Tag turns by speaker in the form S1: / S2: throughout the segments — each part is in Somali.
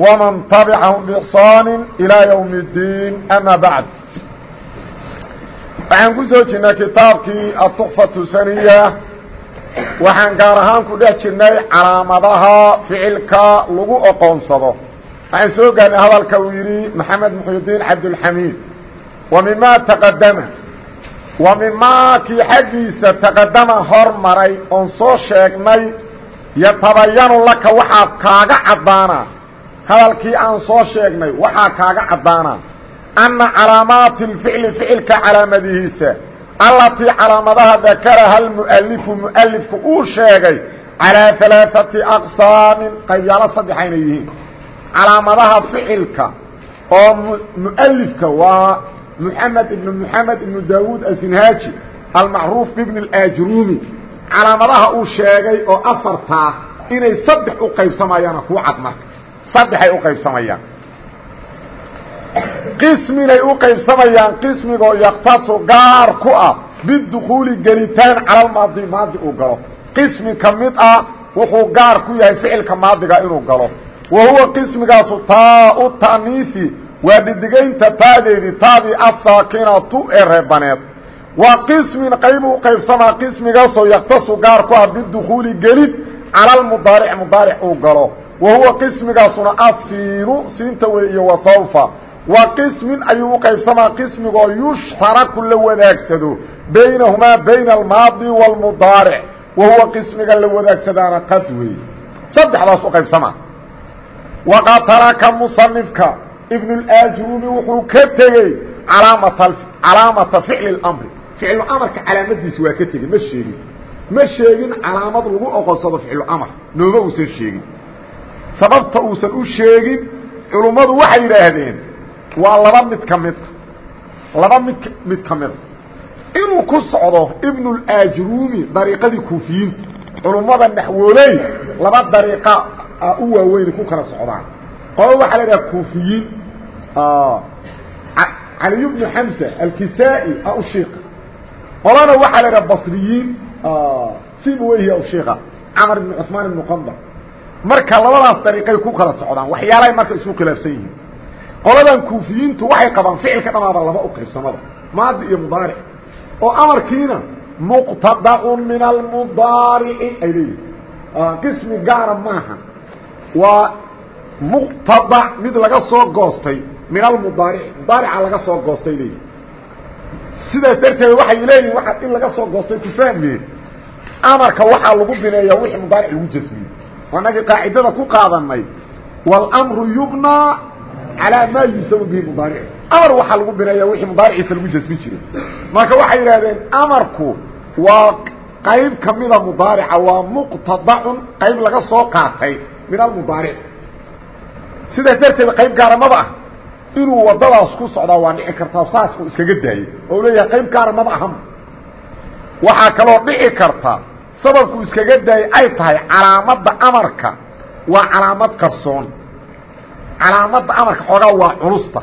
S1: ومن تبعهم بإحصان إلى يوم الدين أما بعد waxaan ku soo jirnay kitaabkii aلتuxfaةu saniya waxaan gaar ahaan ku dhex jirnay calaamadaha ficilka lagu oqoonsado waxaan soo gaarnay hadalka uu yidhi maxamed muxudiin cabdulxamiid wa mima taqadama wa mimaa kii xaggiisa taqadama hormaray oon soo sheegnay yatabayanu laka waxaa kaaga caddaana hadalkii aan soo sheegnay waxaa kaaga caddaana anna calaamaati اlficli ficilka calaamadihiisa allatii calaamadaha dakaraha almu'alifu mu'alifku uu sheegay calaa alaaثati aqsaamin qaybyaalo saddexayna yihiin calaamadaha ficilka oo mu'alifka waa محamed ibn محamed ibn dawud asinhaaji almacruuf bibn اajrumi calaamadaha uu sheegay oo afartaa inay saddex u qaybsamayaana kuu cad marka saddexay u qaybsamayaan. Qisminay u qaybsamayaan qismigoo yaktasu gaar ku ah bidukuuli gelitaan cala maadi maadi uu galo. Qismi ka mid ah wuxuu gaar ku yahay ficilka maadiga inuu galo. Wa huwa qismigaasu taa u ta'niisi waa dhidigaynta taadeedii taadii asaakinatu ee reebaneed waa qismin qaybu u qaybsamaa qismigaasoo yaktasu gaar ku ah bidukuuli gelid cala lmudaaric mudaaric uu galo wa huwa qismigaasuna asiinu siinta wey iyo wasawfa waa qismin ayuu u qaybsamaa qismigoo yushtaraku la wadaagsado baynahumaa bayna almaadi wاlmudaaric wa huwa qismiga la wadaagsadaana qad wey saddexdaas u qaybsamaa waqad taraka musanifka ibn اlaajrumi wuxuu ka tegey alaamata calaamata ficli اmri ficlu amarka calaamadiisi waa ka tegey ma sheegin ma sheegin calaamad lagu oqonsado ficlu amar nooma uusan sheegin sababta uusan u sheegin culummadu waxay yidhaahdeen waa laba mid ka mid laba mid mid ka mida inuu ku socdo ibn اlaajrumi dariiqadii kuufiyiinta culummada naxwooley laba dariiqa u waaweyn ku kala socdaan. Qolo waxaa la idhaha kuufiyiin caliy bnu xamsa alkisaa-i aushiika qolana waxaa la idhaha basriyiin simweyhi aushiika camar ibnu cusmaan ibnu qandar marka labadaas dariiqay ku kala socdaan waxyaalahay marka isku khilaafsan qoladan kuufiyiintu waxay qabaan ficilka dhamaaba laba u qaybsamada maadi iyo mudaaric oo amarkiina muqtadacun min almudaarici ay leeyihiin qismi gaara maaha. Waa muqtadac mid laga soo goostay min almudaarici mudaarica laga soo goostay leeyihiin sidaas darteed waxay leeyihiin waa in laga soo goostay ku fahmeen amarka waxaa lagu bineeyaa wixii mudaaric lagu jasmiyey anagii qaacidada ku qaadanay. Wاlmru yubnaa calىa maa yusamu bihi mudaaric. Amar waxaa lagu bineeyaa wixii mudaariciisa lagu jasmin jiray. Marka waxay yidhahdeen amarku waa qayb kamida mudaarica waa muqtadacun qayb laga soo qaatay min almudaaric. Sidaas darteed qayb gaaramada ah. Inuu wadadaas ku socdaa waa dhici kartaa saasku iskaga daayay. Oo leeyahay qayb gaaramada aham. Waxaa kaloo dhici karta sababku iskaga daayay ay tahay calaamadda amarka waa calaamad qarsoon. Calaamadda amarka xoogaa waa culusta.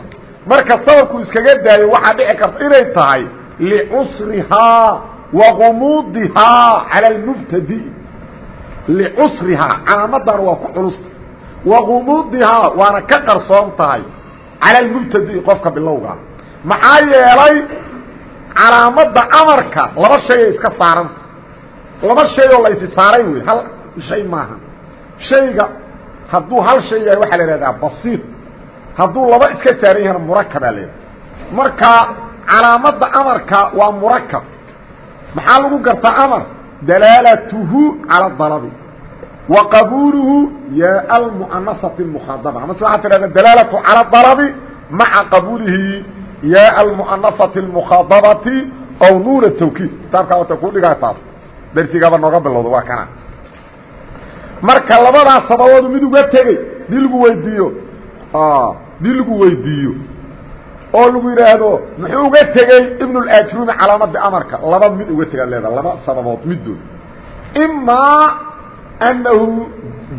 S1: Marka sababku iskaga daayo waxaa dhici karta inay tahay licusrihaa wa gumuudihaa cala almubtadi. Licusrihaa calaamaddan waa ku culusta. Wa gumuudihaa waana ka qarsoon tahay cala almubtadi qofka bilowgaa maxaa yeelay calaamadda amarka laba shayay iska saaranta laba shay oo laysi saaray wey hal shay maaha. Shayga hadduu hal shay yahay waxaa la ihahdaa basiid hadduu laba iska saaran yahana murakabaa la marka calaamadda amarka waa murakab maxaa lagu gartaa amar? Dalaalatuhu cala dalabi. Wa qabuuluhu yaa almu'anasati اmukhaadaba ama si waxaa tidhahda dalaalatu cala dalabi maca qabuulihi yaa almu'anasati اlmukhaadabati aw nuuna tawkiid. Kitaabkaa wata ku dhigaa taas darsigaaba nooga bilowda waa kana. Marka labadaas sababoodu mid uga tegey dii lagu weydiiyo. Dii lagu weydiiyo. Oo lagu yidhaahdo muxuu uga tegey ibnulajrumi calaamadii amarka? Laba mid uga tegaad leedaha laba sababood middood imaa annahu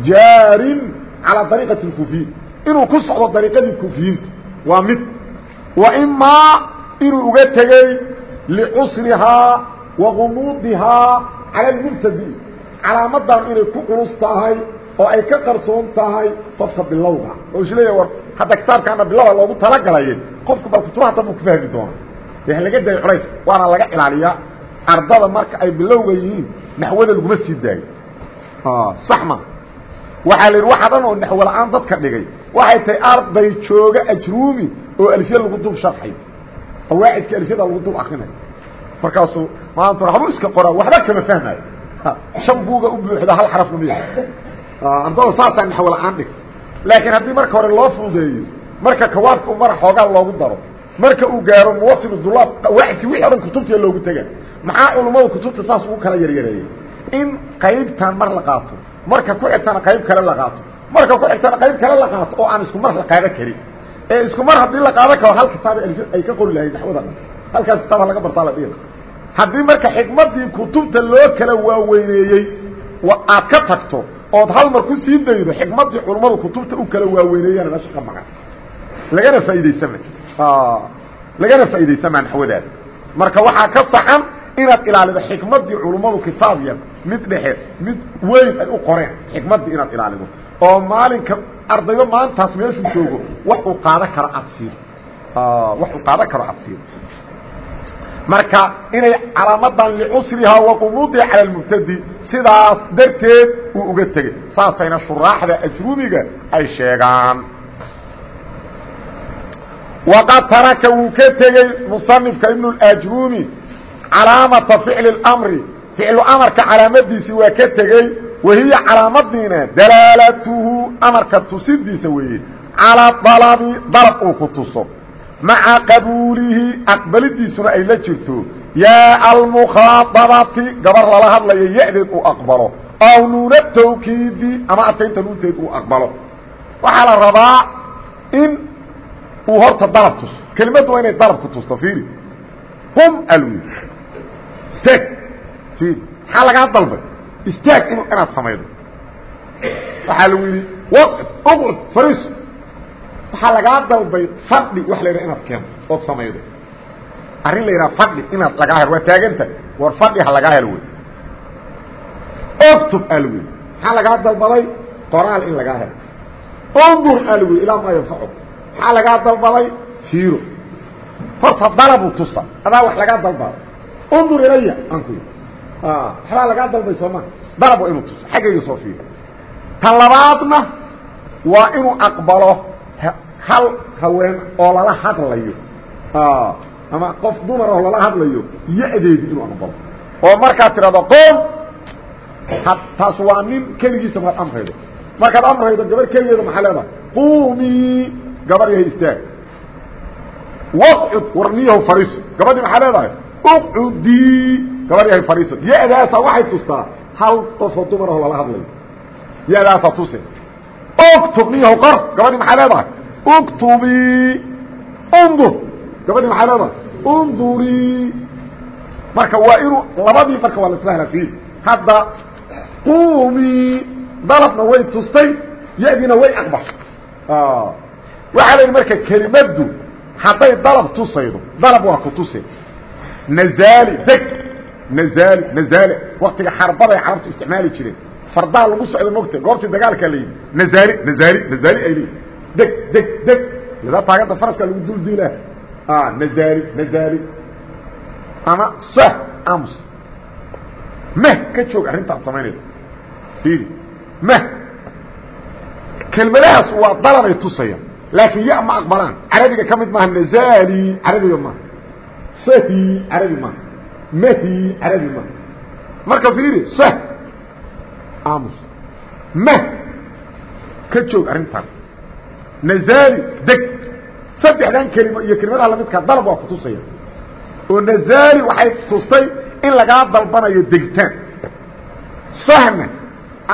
S1: jaarin calaa dariiqati lkufiyin inuu ku socdo dariiqadii kufiyiinta waa mid. Wa imaa inuu uga tegey licusrihaa wa gumuudihaa cala lmubtadi calaamadan inay ku culus tahay oo ay ka qarsoon tahay qofka bilowga oo isleeya war hadda kitaabkaana bilowga loogu talagalaye qofku bal kutubaha dambu ku fahmi doona de laga dayo culays waana laga ilaaliyaa ardada marka ay bilowga yihiin naxwada laguma sii daayo sax ma waxaa la yidhi waxa dhan oo naxwo la'aan dadka dhigay waxay tahay arday jooga ajruumi oo alfiya lagu dul sharxayo qawaacidka alfiyada maanta waxbuu iska qoraa waxba kama fahmayo shan buuga u buuxda hal xarafna miya ardada saasaa naxwo la'aan dhig. Laakiin haddii marka hore loo fududeeyo marka kawaadka u mara xoogaa loogu daro marka uu gaaro muwasilu dulaab qawaacidkii wixii o dhan kutubtiya loogu tega maxaa culummadu kutubta saas ugu kala yaryareeyey in qaybtan mar la qaato marka ku xigtana qayb kale la qaato marka ku xigtana qayb kale la qaato oo aan isku mar la qaadan karin. Ee isku mar haddii la qaadan karo hal kitaab ay ka qori lahayd naxwada halkaas kitaaba laga bartaa haddii marka xikmadii kutubta loo kala waaweyneeyey aad ka tagto ood hal mar ku sii daydo xikmadii culummadu kutubta u kala waaweyneeyana meesha ka maqan. Lagana faa'idaysama lagana faa'idaysama naxwadaada marka waxaa ka saxan inaad ilaalido xikmadii culummadu kitaab yar mid dhexe mid weyn ay u qoreen xikmadii inaad ilaalido. Oo maalinka ardaydo maantaas meeshuu joogo wax uu qaadan karo aad siido wax uu qaadan karo aad marka inay calaamadan licusrihaa waqumuudiha cala lmubtadi sidaas darteed uu uga tegey saasayna shuraaxda ajrumiga ay sheegaan. Waqad taraka wuu ka tegey musanifka ibnu اajrumi calaamata ficli اmri ficlu amarka calaamadiisii waa ka tegey wahiya calaamadiina dalaalatuhu amarka tusidiisa weeye. Calaa dalabi dalab uu ku maca qabuulihi aqbalidiisuna ay la jirto. Yaa almukhaadabati gabar lala hadlayo ya-deed uu aqbalo. Aw nuuna tawkiidi ama adkaynta nuunteed uu aqbalo. Waxaa la rabaa in uu horta dalab tuso kelimaddu waa inay dalab ku tusto fiiri. Qum alwi istaag fiiri. Maxaa lagaa dalbay? Istaag in inaad samaydo. Waxaa lagu yidhi waqcud uqcud fariiso waxaa lagaa dalbay fadhi wax la yidhaha inaad keento ood samaydo. Arrin la fadhi inaad lagaa helo waa war fadhi ha lagaa helo wey alwi maxaa lagaa dalbaday qoraal in lagaa helo. Undur alwi ilaa maa yanfacu maxaa lagaa dalbaday fiiro. Horta dalabu tusa. Adaa wax lagaa dalbado undur ilaya aan ku yidhi. Waxbaa lagaa dalbay sooma dalab waa inuu tuso. Soo fiiro tan labaadna waa hal haween oo lala hadlayo. Ama qof dumar oo lala hadlayo ya-deedii inuu aqbalo. Oo markaad tidhahdo qoom taas waa nin keligiisa maad amraydo markaad amraydo gabar keligeeda maxaa leedahay? Quumii gabar yahay istaag. Waqcud warniyahu fariiso. Gabadhii maxaa leedahay? Uqcudii gabar yahay fariiso. Ya-daasa waxay tustaa hal qofoo dumar oo lala hadlayo. Ya-daasa tuse uktub niyahu qor gabadhii maxaa uktubii undur gabadhii maxaa leedahay undurii marka waa inuu labadii marka waa la isla hela fiil hadda quumii dalabna way tustay ya-diina way aqbashay waxaa la yidhi marka kelimaddu hadday dalab tusaydo dalab waa ku tuse nazaali deg nazaali nazaali waktiga xarbaday carabtu isticmaali jireen fardaa lagu socdo mogta goobtii dagaalkaa la yidhi nazaali nazaali nazaali ay leeyihi deg deg deg ladaa taaganta faraska lagu dulduulaa nazaali nazaali ama sah amus meh ka joog arrintaad samaynayda fiiri meh kelmadahaas waa dalabay tusayaan laakiin ya ma aqbalaan carabiga ka mid maaha nazali carabiga maaha sahi carabi maaha mahi carabi maaha marka fiiri sah amus meh ka joog arrintaas nazali deg. Saddexdan kelimo iyo kelimadaha lamidkaa dalab waa kutusaya oo nazali waxay tustay in lagaa dalbanayo degitaan sahna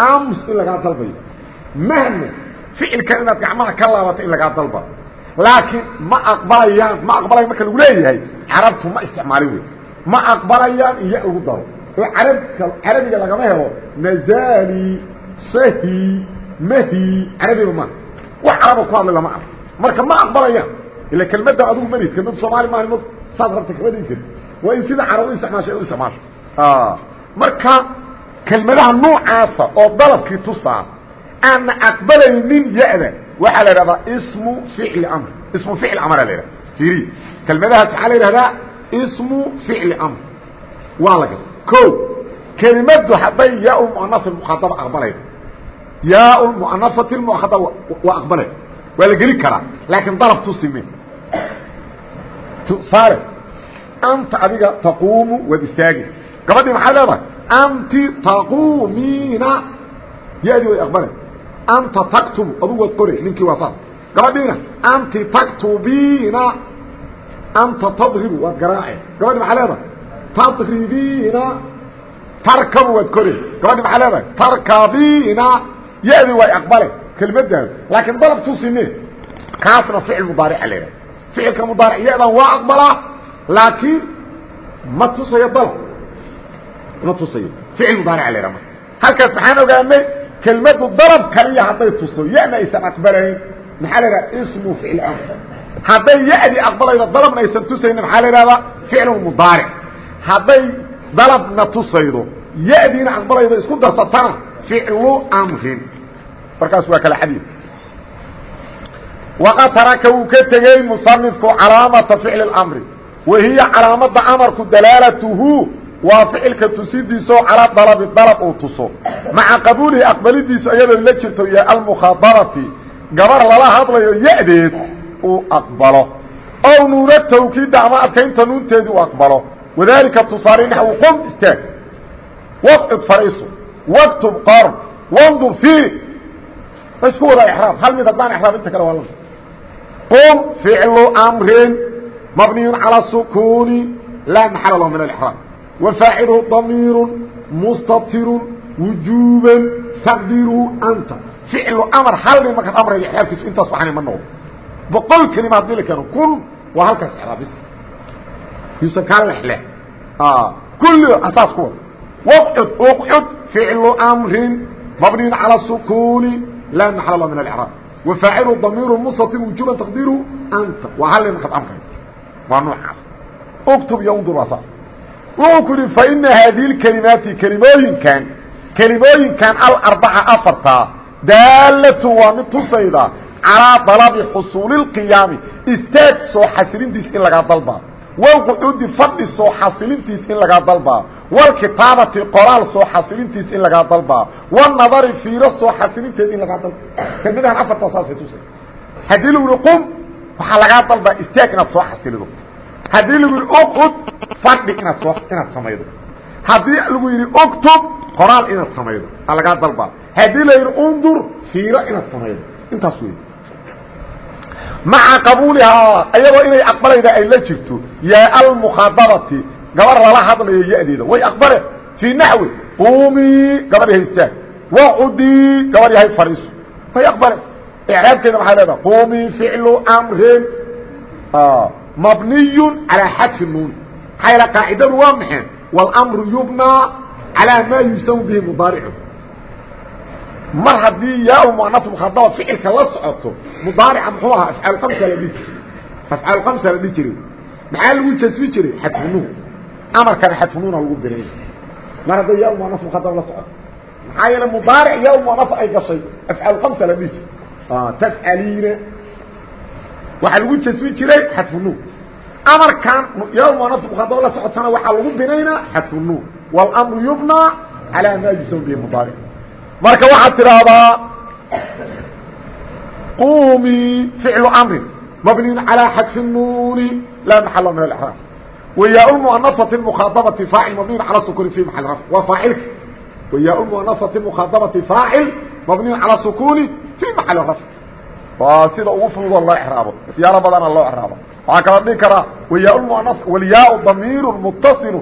S1: aamus in lagaa dalbayo. Mahna ficilkan inaad gacmaha ka laabato in lagaa dalba. Laakiin ma aqbalayaan ma aqbalayan marka lagu leeyahay carabtu ma isticmaalin wey ma aqbalayaan iyo lagu daro oo arabka carabiga lagama helo nazali sahi mahi carabiga ma wax caraba ku hadlay lama arko. Marka ma aqbalayaan ila kelmadda adugu manid kelmad soomaali maaha m saad rabta kama dhigi karti waa in sida carab u isticmaashay. U isticmaasho marka kelmadaha noocaasa oo dalabkii tusaa aanna aqbalaynin ya-da waxaa la idhahdaa ismu ficli amr. Ismu ficli amra la idhahda iri kelmadahaas waxaa la yidhahdaa ismu ficli amr. Waa laga o kelimadu hadday yaa muanai mukhadaba aqbalayda yaa muanafati mukhadaba waa aqbalay waa la geli karaa laakiin dalab tusime tusaale anta adiga taquumu waad istaagi. Gabadhii maxay leedahay? Anti taquumiina. Yadii way aqbalay anta taktubu adugu waad qori ninkii waa saas gabadhiina anti taktubiina. Anta tadribu waad garaace gabadhi maxay leedahay? Tadribiina. Tarkabu waad kore gabadhi maxaa leedahay? Tarkabiina ya-dii way aqbale kelmaddaas laakiin dalab tusine kaasna ficil mudaarica yidhaha ficilka mudaaric ya-dan waa aqbalaa laakiin ma tusayo dalab. Ma tusayo. Ficil mudaarica la yhaha marka halkaas maxaan ogaanay kelmaddu dalab kaliya hadday tusto ya-na aysan aqbalayn. Maxaa la yidhaha ismu ficil amr hadday ya-dii aqbalaydo dalabna aysan tusaynin maxaa la yidhahdaa? Ficlu mudaaric. Hadday dalabna tusaydo ya-diina aqbalaydo isku darsatana ficlu amrin markaas waa kala xadiid waqad taraka wuu ka tegey musanifku calaamata ficli اmri wa hiya calaamada amarku dalaalatuhu waa ficilka tusidiisao calaa dalabi dalab uu tuso maca qabuulihi aqbalidiisu iyadoo la jirto iyo almukhadarati gabar lala hadlayo ya-deed uu aqbalo ow nuuna tawkiida ama adkaynta nuunteedii uu aqbalo wadalika tusaale waktub qor wandur fiiri isku wada ixraab hal mid haddaan ixraab inta kale waa la qum ficlu amrin mabniyun calى sukuuni laa maxala lahu min alixraab wa faaciluhu damiiru mustatirun wujuuban taqdiiruhu anta ficlu amar hal nin markaad amraya ixraabkiisu intaas waxaan ma noqdo boqol kelima haddii la keeno kun waa halkaas ixraabis yuusan kaa lexle kulli asaas ku wada wqcud uqcud ficlu amrin mabniyin calى sukuuni laa maxal lah min alcraab wafaacilu damiiru mustatir wujuban taqdiiru anta waa hal markaad amray waa noocaas uktub iyo undur waa saas wuxuu ku yihi faina haadihi اkelimaati kelimooyinkan kelimooyinkan alarbaca afartaa daalatu waa mid tusayda calىa dalabi xusuuli اqiyaami istaag soo xasilintiis in lagaa dalbaa wlqucuudi fadhi soo xasilintiis in lagaa dalbaa wlkitaabati qoraal soo xasilintiis in lagaa dalbaa wاnadari fiiro soo xasilinteed in lagaa dalba. Kelmadahan afartaa saasay tusay haddii lagu qum waxaa lagaa dalbaa istaag soo xasilido. Haddii lagu uqcud fadhi inaad soo inaad samaydo. Haddii lagu yidhi uktub qoraal inaad samaydo. Aa lagaa dalbaa haddii undur fiiro inaad samaydo. Intaas wey maca qabuulihaa ayadoo inay aqbalayda ay la jirto yaa almukhaadabati gabar lala hadlayo ya-deeda. Way aqbale fii naxwi quumii gabar yahay istaag waqudii gabar yahay fariiso way aqbale. Icraabkeeda maxay leedaha quumii ficlu amrin mabniyun calaa xadfi nuun maxaa yaele qaacidadu waa maxay? Wاlmru yubnaa calaa maa yusamu bihi mudaaricu mar haddii yaa muanaf mukhaadaba ficilka la socoto mudaarica muxuu ahaa afcaal kamsa la dhihi jiray. Afcaal kamsa la dhihi jiray. Maxaa lagu jasmi jiray? Xadfunuun. Amarkana xadfunuuna lagu biray mar hadday yaa muanaf mukhaadaba la socoto. Maxaa yeele mudaaric yaa muanaf ay gashay afcaal kamsa la dhihi jiray. Tafcaliina. Waxaa lagu jasmi jiray xadfunuun. Amarkan yaa muanaf mukhaadaba la socotana waxaa lagu binaynaa xadfunuun. Wاlmru yubnaa calaa maa yusam bihi mudaaric marka waxaad tidhaahdaa qumii ficlu amrin mabniyin calىa xadfi nuuni laa maxala min اlإxraam wayaa muanafati mukhaadabati faacil mabniyin calى sukuni fi maal rafc waa faacilka wayaa muanafati mukhaadabati faacil mabniyin calى sukuni fi maxali rafc waa sida ugu fududoo loo exraabo siyaalo badana loo exraabo waxaa kaloo dhihi karaa wayaa walyaa damiiru muttasilu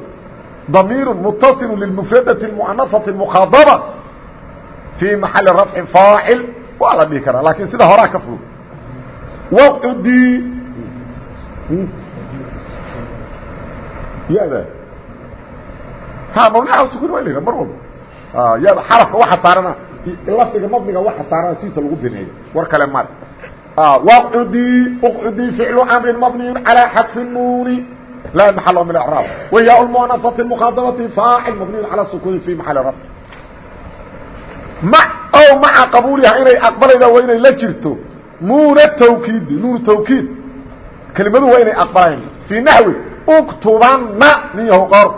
S1: damiiru muttasilu lilmufradati muanafati mukhaadaba في محل رفع فاaعل waa la dhihi karaa lakin sida horaa ka fudud waqcudii yada ha mawni ala sukun waa la mar walba yada xarafka waxa saarana lafdiga madniga waxa saarana siisa lagu bineeyo war kale male waqcudii uqcudii ficlu amrin mabniy calى xadfi nuuni laa maxal min اعraab wahiya lmuanasati mukhaadabati faacil mabniy calى sukuni fi maxali rafc o maca qabuuliha inay aqbalayda waa inay la jirto. Nuuna tawkiidi nuunu tawkiid. Kelimadu waa inay aqbalayn fii naxwi uktubanna niyahu qor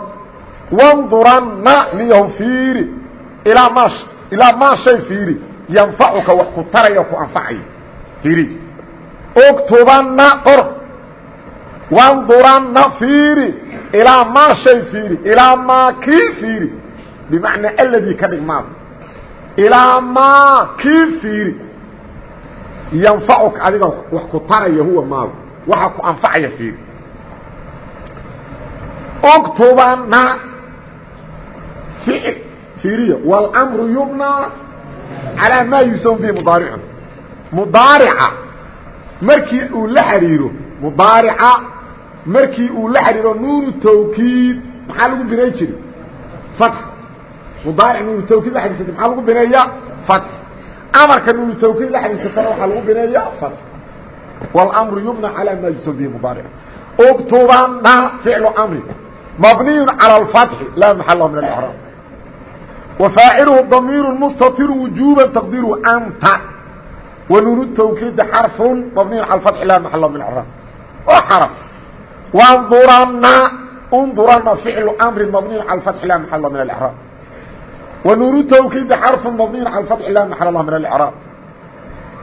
S1: wanduranna niyahu fiiri. Ilaa maa ilaa maa shay fiiri. Yanfacuka wax ku taraya ku anfacayo fiiri. Uktubanna qor wanduranna fiiri. Ilaa maa shay fiiri. Ilaa maa kii fiiri. Bimacnaa aladii ka dhig maada ilaa maa kii fiiri. Yanfacuka adiga wax ku taraya huwa maada waxa ku anfacaya fiiri. Uktubana ficil fiiriya wاlmru yubnaa calىa maa yusaw bihi mudaaricu mudaarica markii uu la xidhiiro mudaarica markii uu la xidhiiro nuunu tawkiid maxaa lagu binay jiri mudaaric nuunu tawkiid la xidhiirsata maxaa lagu bineeya fatx amarka nuunu tawkiid la xidhiirsatana waxaa lagu bineeya fatx wاlmru yubnaa calىa maa yusaw bihi mudaaric uktubana ficlu mri mabniy calى اfatxi laa maxala min اlcraab وفاaعله ضمير مستطر وجوبا تقدير أنت ونون التوكيد حرف مبني على الفتح لا محل من العراب وحرف وانظرنا انظرنا فعل أمر مبني على الفتح لا محل من الإعراب ونون التوكيد حرف مبني على الفتح لا محل من الإعراب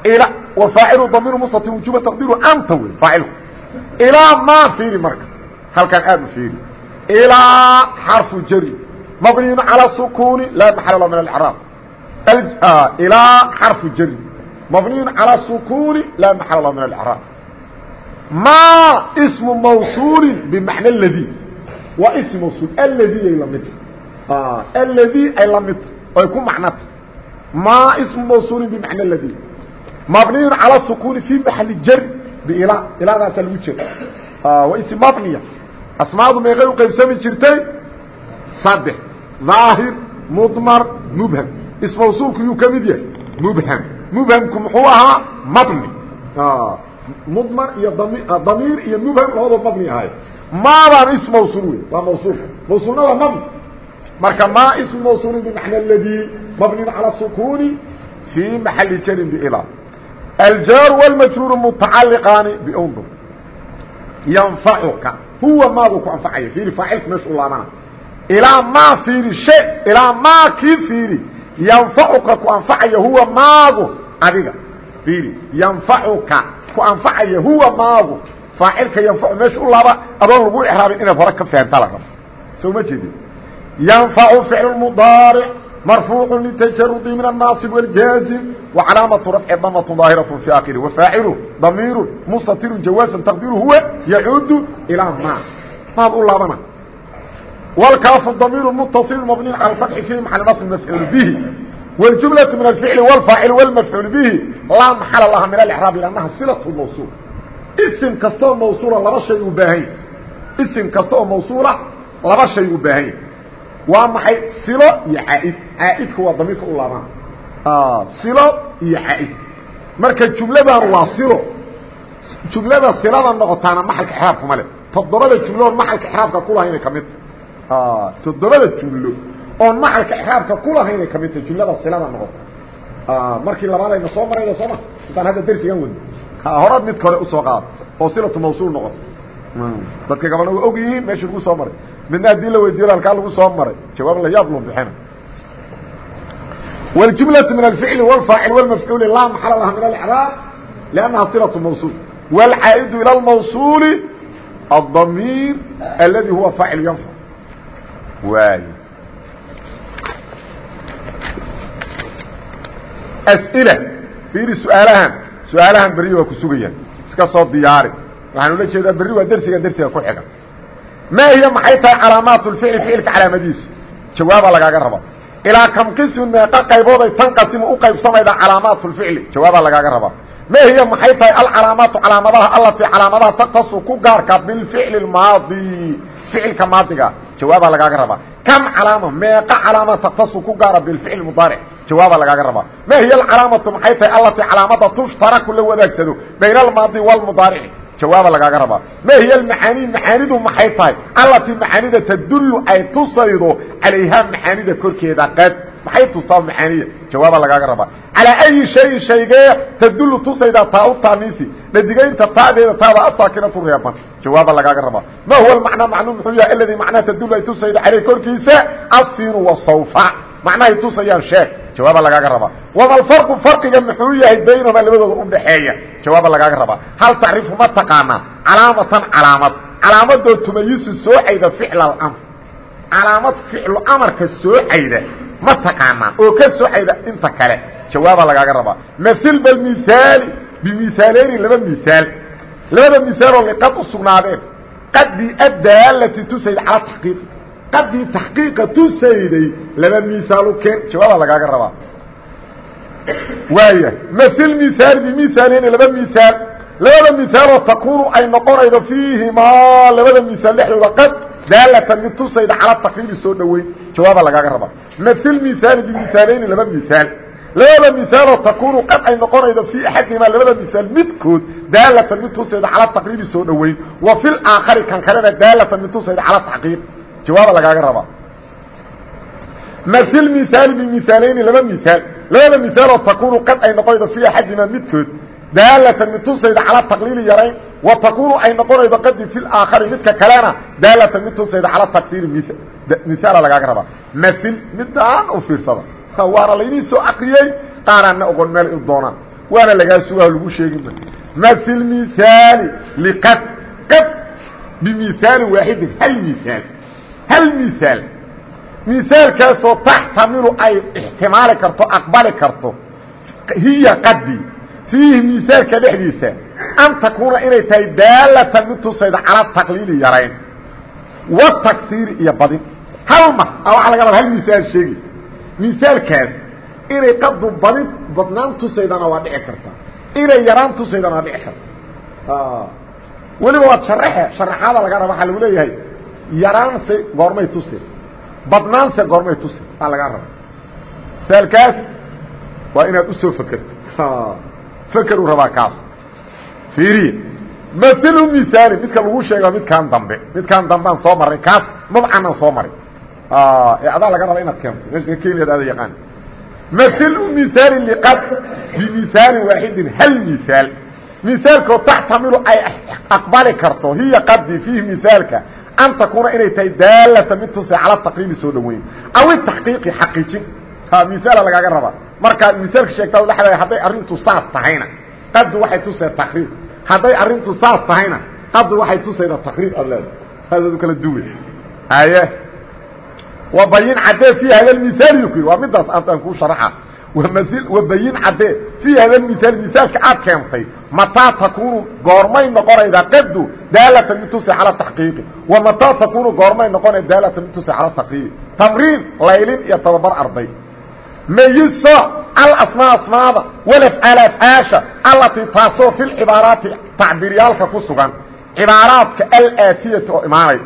S1: إلى وفاعله ضمير مستطر وجوبا تقدير أنت فاعله إلى ما فيري مركز هل كان آد فيري إلى حرف جري مبني على السكون لا محل له من الإعراب إلى حرف جر مبني على السكون لا محل له من الإعراب ما اسم موصول بمعنى الذي واسم موصول الذي أي لمت آه. الذي أي لمت ويكون معنى ما اسم موصول بمعنى الذي مبني على السكون في محل جر بإلى إلى ذات الوجه آه. واسم مبنية أسماء ما يغير قيب سمي جرتين صدح ظاahir mdmr mbhm ismawsuulku yuu ka mid yahay mbhm mbhamku muxuu ahaa mabni mdmr iyo damiir iyo mbhm labadoo mabni ahay maadaan ism mawsuul wey waa mawsuulka mawsuulna waa mabni marka ma ismu mawsuulin bimacna ladii mabnin cala sukuuni fii maxali jarin bila aljaaru walmajruuru mutacaliqaani bindur yanfacuka. Huwa maaduu ku anfacaya. Iiri faacilku meesha u laabana. Ilaa maa fiiri she ilaa maa kii fiiri yanfacuka ku anfacaya huwa maagu adiga. Fiiri yanfacuka ku anfacaya huwa maagu. Faacilka yanfacu meesha u laaba adoon lagu ixraabin inaad hore ka fahamtaa la rabo. Soo ma jeedin? yanfacu ficlu mudaaric marfuucu litajarudi min الnaasib wاljaazim wacalaamatu rafci damatu daahiraة fi akhiri wafaacilu damiiru mustatiru jawaasan taqdiru huwa yacuudu ilaa maa maad u laabana والكاف ضمير متصل مبني على الفتح في محل نصب مفعول به والجملة من الفعل والفاعل والمفعول به لا محل لها من الإعراب لأنها صلة الموصول اسم كستoo موصولة laba شhay u baahan اسم kastoo موصولة laba شhay u baahan waa maxay? Silo iyo caaid caaidku waa damiirka u laabaan. Silo iyo caaid marka jumladan waa silo. Jumlada silada noqotaana maxalka xraabkuma le toddobada jumladood maxalka xraabka kulahayna ka mid toddobada jumlo oon maxalka ixraabka kulahaynay ka mid tahay jumlada silada noqoto markii labaadayna soo marayna sooma intaan hadda dersigan wadno horaad midka hore u soo qaado oo silatu mawsuul noqoto. Dadka gabadha waa og yihiin meesha lagu soo maray midna haddii la weydiiyo halkaa lagu soo maray jawaab la yaab loo bixina والجملة من الفعل والفاعل والمفعول لا محل لها من الإعراب لأنها صلة موصول والعائد إلى الموصول الضمير الذي هو فاعل ينفع waay as'ila fiiri su-aalahan su-aalahan berri waa ku sugayaan iska soo diyaari waxaan ula jeedaa berri waa dersiga dersiga ku xiga maa hiya maxay tahay calaamaat lficli ficilka calaamadiisu jawaaba lagaaga raba ilaa kam qismin meeqa qaybooday tanqasimu u qaybsamayda calaamaat lficli jawaabaa lagaaga rabaa ma hiya maxay tahay alcalaamaatu calaamadaha allatii calaamadaha taktasu ku gaarka bilficli maadi ficilka maadiga jawaabaa lagaaga rabaa kam calaama meeqa calaama taktasu ku gaara bilficl mudaaric jawaabaa lagaaga rabaa ma hiya alcalaamatu maxay tahay allatii calaamada tushtaraku la wadaagsado bayna almaadi walmudaarici jawaaba lagaaga rabaa ma hiy macaani macaanidu maxay tahay? Allatii macaanida tadullu ay tusaydo calayhaa macaanida korkeeda qad. Maxay tustaa macaanida jawaaba lagaaga rabaa calaa ayi shayin shaygee tadullu tusayda taa u taaniisi dhadigaynta taadeeda taada asaakinatu reeban. Jawaaba lagaaga rabaa ma huwa macnaa macnuu muxuu yahay? Aladii macnaha tadullu ay tusaydo caleyh korkiisa asiinu wasawfa macnahay tusayaan sheeg jawaaba lagaaga rabaa. Wama alfarqu farqiga muxuu yahay baynahuma labadooda udhaxeeya jawaaba lagaaga rabaa. Hal tacrifu ma taqaanaa calaamatan calaamad. Calaamadoo tumayisu soocayda ficl amr calaamad ficlu amarka soocayda ma taqaanaa oo ka soocayda inta kale jawaaba lagaaga rabaa. Mail bal miaali bimiaaleyni laba miaal labada misaaloo liqad u sugnaadeen. Qadii adaalati tusayd cala taxqiiq qadii taxqiiqa tusayday laba misaalu keen jawaaba lagaaga rabaa. Waaya ml miaal bimiaaleyni laba miaal labada misaaloo takunu ay noqonaydo fiihimaa labada misaal dhexdooda qad daalatan mid tusayda cala taqriibi soo dhoweyn jawaaba lagaaga rabaa. Ml miaali bimiaaleyni laba misaal. Labada misaaloo takunu qad ay noqonaydo fii axadihimaa labada misaal midkood daalatan mid tusayda cala taqriibi soo dhoweyn wa fi laakhari kan kalena daalatan mid tusayda jawaaba lagaaga rabaa ml miaali bimiaaleyni laba misaal. Labada misaaloo takunu qad ay noqonaydo fii axadihimaa midkood daalatan mid tusayda cala taqliili yarayn wa takunu ay noqonaydo qadi fi laakhari midka kalena daalatan mid tusayda cala taksiiri misaala lagaaga rabaa ml midaan u fiirsada. Waana laydin soo akriyey qaaraanna oqon meel u doonaan. Waana lagaa sugaha lagu sheegima ml miaali liqad qad bimiaali waaxidin hal miaal hal miaal misaalkaasoo taxtamilu ay ixtimaali karto aqbali karto hiya qadi fiihi misaalka dhexdiisa an takuuna inay tahay daalatan mid tusayda cala taqliili yarayn wa taksiiri iyo badin hal mar a waxaa laga hal misaal sheegi misaalkaas inay qadu badin badnaan tusaydana waa dhici karta inay yaraan tusaydana waa dhici karta weliba waad sharaxe sharaxaada laga raba waxaa lagu leeyahay yaraanse goormay tusi badnaanse goormay tusi aa lagaa raba misaalkaas waa inaad u soo fekerto fekeruu rabaa kaas. Fiiriya masilu misaali midka lagu sheega midkaan dambe midkaan dambean soo maray kaas mabcanaan soo maray ee adaa laga raba inaad keento. Meesha ada yaqaan. Masilu misaali liqad bimisaalin waaxidin hal misaal. Misaalkoo taxtamilu ay aqbali karto hiya qadi fiihi misaalka an takuuna inay tahay daalata mid tuse cala taqriibi soo dhaweyn. Aw itaxqiiqi xaqiijin misaala lagaaga rabaa. Markaad misaalka sheegtaa dhexda hadday arrintu saas tahayna qadu waxay tusee taqriib. Hadday arrintu saas tahayna qadu waxay tusayda taqriib aad leeda aadad u kala duwe. Haye wabayin caddee fii hada misaal yu ku yidhi. Waa midaas aan kuu sharaxa wabayin caddee fii hada misaal misaalka aad keentay mataa takunu goormay noqonaydaa qadu daalatan mid tuse cala taxqiiqi wa mataa takunu goormay noqonay daalatan mid tuse cala taqriibi tamriin laylin iyo tababar arday mayiso alasmaa asmaada walafcaal afcaasha allatii taasoo fi lcibaaraati tacbiiryaalka ku sugan cibaaraadka alaatiyati oo imaanay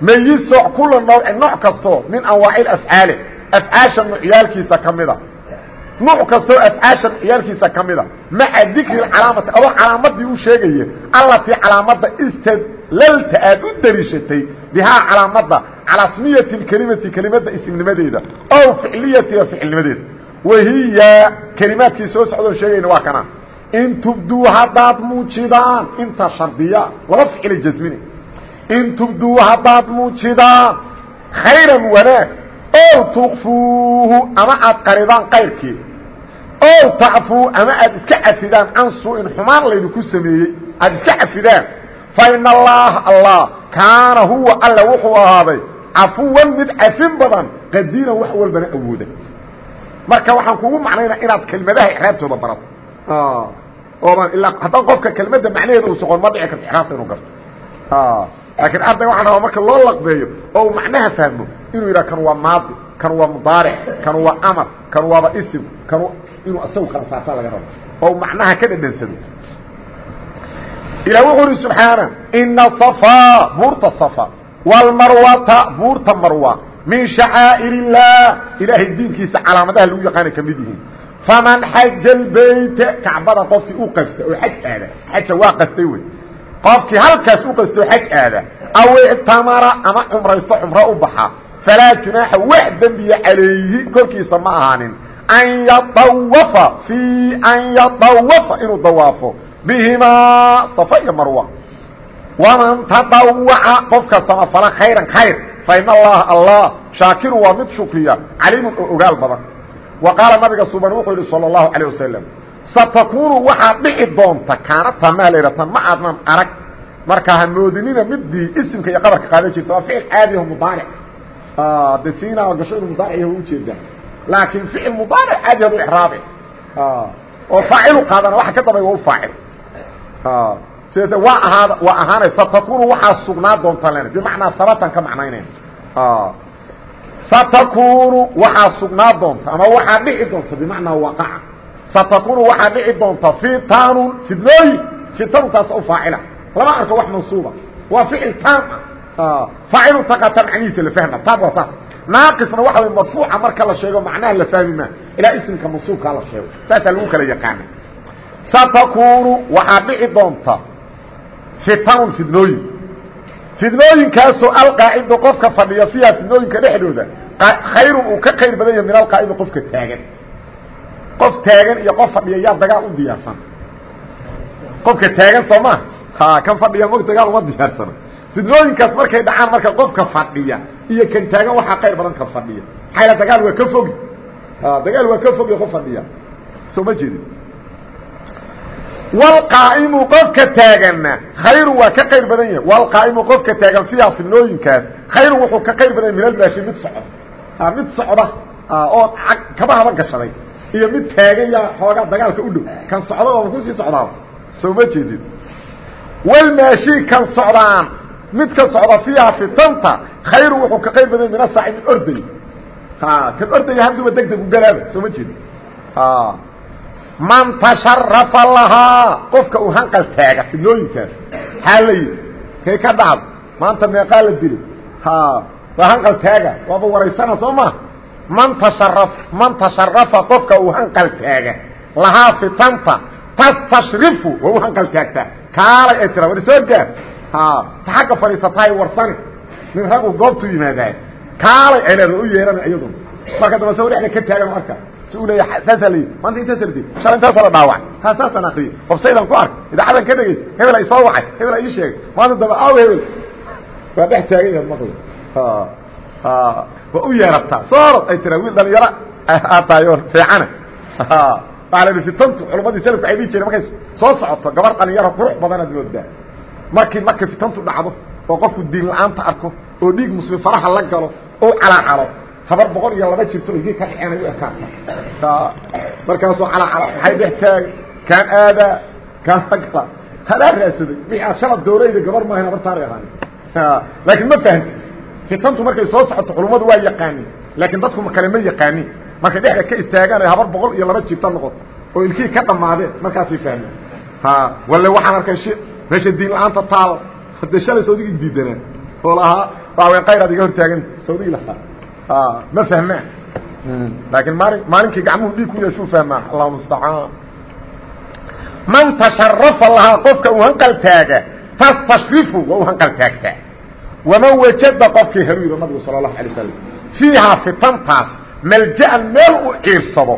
S1: mayiso kula nawci nooc kastoo min anwaaci afcaali afcaasha nucyaalkiisa ka mida nuuc kastoo afcaasha nucyaalkiisa ka mida maca dikri calaamati adoo calaamadii u sheegaya allatii calaamadda istadlalta aad u daliishatay bihaa calaamadda calaa smiyati kelimati kelimadda isimnimadeeda ow ficliyatiha ficilnimadeeda wahiya kelimaadkii soo socdoo sheegayna waa kana. In tubduu haddaad muujidaan inta shardiya laba ficila jasmine in tubduu haddaad muujidaan ow tukfuuhu ama aad qaridaan kayrkii ow tacfuu ama aad iska cafidaan can su'in xumaan laydinku sameeyey. Aad iska cafidaan. Fa ina allaha allah kaana huwa alle wuxuu ahaaday cafuwan mid cafin badan qadiiran wax walbana awooda. Marka waxaan kugu macnaynaa inaad kelmadaha ixraabtooda barato ooban ilaa haddaan qofka kelmadda macnaheeda uu soqon ma dhici karto ixraabta inuu garto laakiin arday waxaan rabaa marka loo laqbeeyo oo uu macnaha fahmo inuu yidhaha kan waa maadi kan waa mudaaric kan waa amar kan waaba isim kan inuu isagu kala saartaa laga rabo oo macnaha ka dhadhansado ilah wuxuu uhi subxaana ina صafaa buurta safa wاlmarwata buurta marwa min shacaa'ir الlah ilaahay diinkiisa calaamadaha lagu yaqaana ka mid yihiin faman xaja اlbeyta kacbada qofkii u qasta oo xaj aada xaja waa qastay wey qofkii halkaas u qasto xaj aada aw ictamara ama cumraysto cumro u baxa falaa junaaxa wax dembiya calayhi korkiisa ma ahaanin an yadawafa fii an yadawafa inuu dawaafo bihimaa safa iyo marwa waman tadawaca qofka samafala khayran khayr fa in allaha allah shaakiru waa mid shukriya caliimun oo ogaal badan wa qaala nabiga suban wuxuu yihi salى اlahu alيه wasalam satakunu waxaad dhici doonta kaanata maa laydhatan ma aadnan arag. Marka ha moodinina midii isimka iyo qabarka qaadan jirta waa ficil caadi aho mudaaric de sina gasho inu mudaaric yaho u jeedaa laakiin ficil mudaaric caadi hadu ixraabe. Oo faacilu qaadana waxa ka dambay waa u faacil. Sida waa ahaada waa ahaanay satakunu waxaa sugnaa doonta len bimacnaa sabatan ka macnaynayna satakunu waxaa sugnaa doonta ama waxaa dhici doonta. Bimacnaa waqaca satakunu waxaa dhici doonta fitanun fidnooyin fitanuntaas u faacila lama arko wax mansuuba waa ficil taam ah faacilu taqata macnihiisa la fahma taam waa saas naaqisna waxa way marfuuca marka la sheego macnaha la fahmi maa ilaa isimka mansuubkaa la sheego saasaa lagu kala yaqaana satakunu waxaa dhici doonta fitanun fidnooyin fidnooyinkaasoo alqaacidu qofka fadhiya fiiha fidnooyinka dhexdooda khayrun uu ka khayr badan yahay min alqaa'idi qofka taagan qof taagan iyo qof fadhiya yaa dagaal u diyaarsan. Qofka taagan soo maa ha kan fadhiya mog dagaal uma diyaarsana fidnooyinkaas markay dhacaan marka qofka fadhiya iyo kan taagan waxaa khayr badan ka fadhiya. Maxaa dagaal waa ka fogi? Dagaal waa ka fogi qof fadhiya. Soo ma jeedin wlqaa'imu qofka taaganna khayrun waa ka qayr badan yahay. Wlqaa'imu qofka taagan fiiha fidnooyinkaas khayrun wuxuu ka qayr badan yahy min almaashi mid socda. Mid socda iyo mid taagan yaa xoogaa dagaalka u dhow. Kan socda ooma ku sii socdaaba soo ma jeedin. Walmaashi kan socdaan. Mid ka socda fiiha fitanta khayrun wuxuu ka qayr badan min asaaci mid orday kan ordaya hadduba deg deg u galaaba. Soo ma man tasharafa lahaa qofka uu hanqal taaga fidnooyinkaas haa la yidhi. Kay ka dhacdo? Maanta meeqaa la dili waa hanqal taaga. Waaba waraysana soo maa man tasharaf man tasharafa qofka uu hanqal taaga. Lahaa fitanta tastashrifu waa u hanqal taagtaa kaalay ay tira war soo gaar. Xagga fadhiisatahay warsani nin ragu goobtuu yimaadaay kaalay ay leeda u yeerana iyaduna marka damba saw dhexda ka taagan arka leya saasaa la yidhi maanta intaas la dil shala intaasa la dhaawacay. Ha saasaan akriyey wabsaydan ku ark idaacadan ka dhegeysa hebel ay soo wacay hebel ay ii sheegay maanta daba aaw hebel. Waa dhex taagan yaad maqli waa u yeerataa soorod ay tiraa wiil dhalinyaro oo fiicana. Waxaa la fitantu culamadii salafka waxay dhihi jireen markay soo socoto gabar dhalinyaro qurux badanaad moodaa markii markay fitantu dhacdo oo qofku diin la'aanta arko oo dhiig muslim faraha la galo oo calaacalo habar boqol iyo laba jirto idii ka dhexeenay u ekaata markaasoo calacala maxay dhex taagay kaan aadaa kaan agala hadaa raadsaday wixii aad shalad doorayda gabar maahayn habartaara yaqaanin laakiin ma fahamti fitantu markay soo socoto culummadu waa yaqaanin laakiin dadku kale ma yaqaanin markay dhexda ka istaagaan ay habar boqol iyo laba jirta noqoto oo ilkii ka dhammaadeen markaasay fahmeen. Walle waxaan arkay shi meesha diin la'aanta taalo. Hadee shalay sawdigii diidanaa oo lahaa waawen kayr ad iga hortaagan sawdigii lahaa ma fahmaan laakiin maali maalinkii gacmuhu dhiig ku yeeshuu fahmaa. Allahu mustacaan. Man tasharafa lahaa qofka uu hanqal taaga tastashrifu waa u hanqal taagtaa waman wajada qofkii helu yidhi nabigu sala allahu alay wasalam fiihaa fitantaas malja'an meel u ciirsado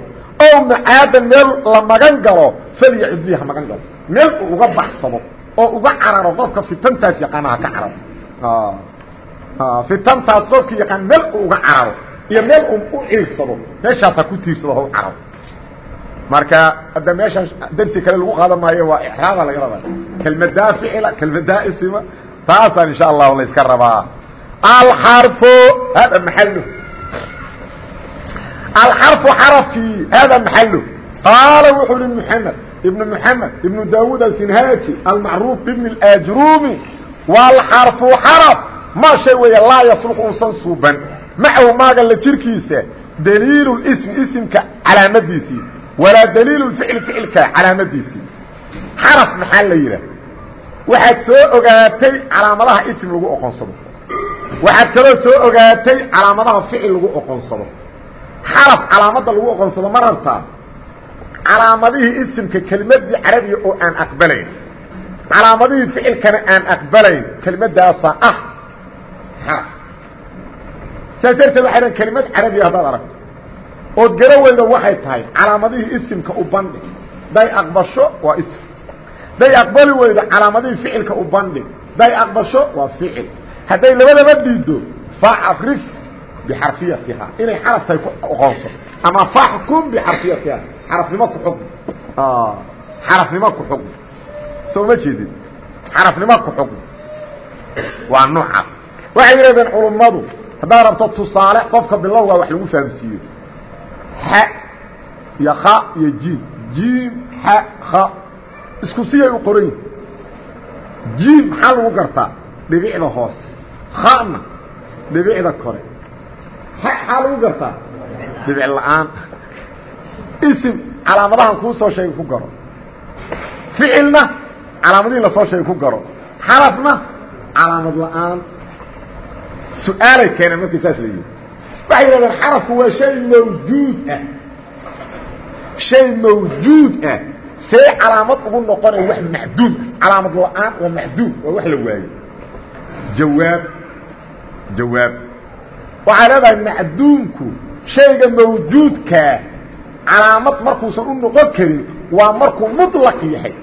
S1: oo macaadan meel la magan galo falyacud biha magan galo meel uu uga baxsado oo uga cararo qofka fitantaas yaqaana ha ka cararo fitantaas qofkii yaqaan meel uu uga cararo iyo meel uu u ciirsado meeshaas ha ku tiirsado ha u cararo marka hadda meeshaan darsi kale lagu qaadan maayo waa ixraaba laga rabaa kelmadaa ficila kelmadaa isima taasaan insha allahu la rabaa. Alxarfu hada maxalo alxarfu xarafkii hada maxalo qaala wuxuu li mxamed ibn mxamed ibnu daawuud asinhaaji almacruuf ibn اajrumi wاlxarfu xaraf ma shay weeye laa yasluq uusan suuban. Macahu maaga la jirkiisa daliil ismi isimka calaamadiisii. Walaa daliil ficli ficilka calaamadiisii. Xaraf maxaa la yidhaah waxaad soo ogaatay calaamadaha ism lagu oqonsado waxaad kaloo soo ogaatay calaamadaha ficil lagu oqonsado xaraf calaamada lagu oqonsado ma rabtaa calaamadihii isimka kelimadii carabiga oo aan aqbalayn. Calaamadihii ficilkana aan aqbalayn kelimadaasaa ah. Xaraf. Saas darteed waxay dhahan kelimad carabiya haddaad aragto. Ood garo weyda waxay tahay calaamadihii isimka u bandhig day aqbasho waa ism day aqbali weydo calaamadihii ficilka u bandhig day aqbasho waa ficil. Hadday labadaba diido facrif bixarfiyatiha. Inay xaraf tahay ku oqoonso ama faxkum bixarfiyatiha. Xarafnimo ku xugmi xarafnimo ku xugmi soo ma jeedid xarafnimo ku xugmi waa noocaas waxay yidhahdeen culummadu haddaad rabto tusaale qofka bilowga wax lagu fahamsiiyo. Xa iyo kha iyo jiim. Jiim xa kha isku siyay u qoran yihiin jiim maxaa lagu gartaa? Dhibicda hoose khana dhibicda kore. Xa maxaa lagu gartaa? Dhibic la'aan. Isim calaamadahan kuu soo sheegay ku garo. Ficilna calaamadihii la soo sheegay ku garo. Xarafna calaamad la'aan. Su'aalay keeneen saas la yidhi. Waxay yidhahdeen xarafku waa shay mawjuud ah. Shay mawjuud ah see calaamad ugu noqonaya wax macduum calaamad la'aan waa macduum waa wax la waayo. Jawaab jawaab. Waxay leedahay macduumku shayga mawjuudkaa calaamad markuusan u noqon karin waa markuu muطlaq yahay.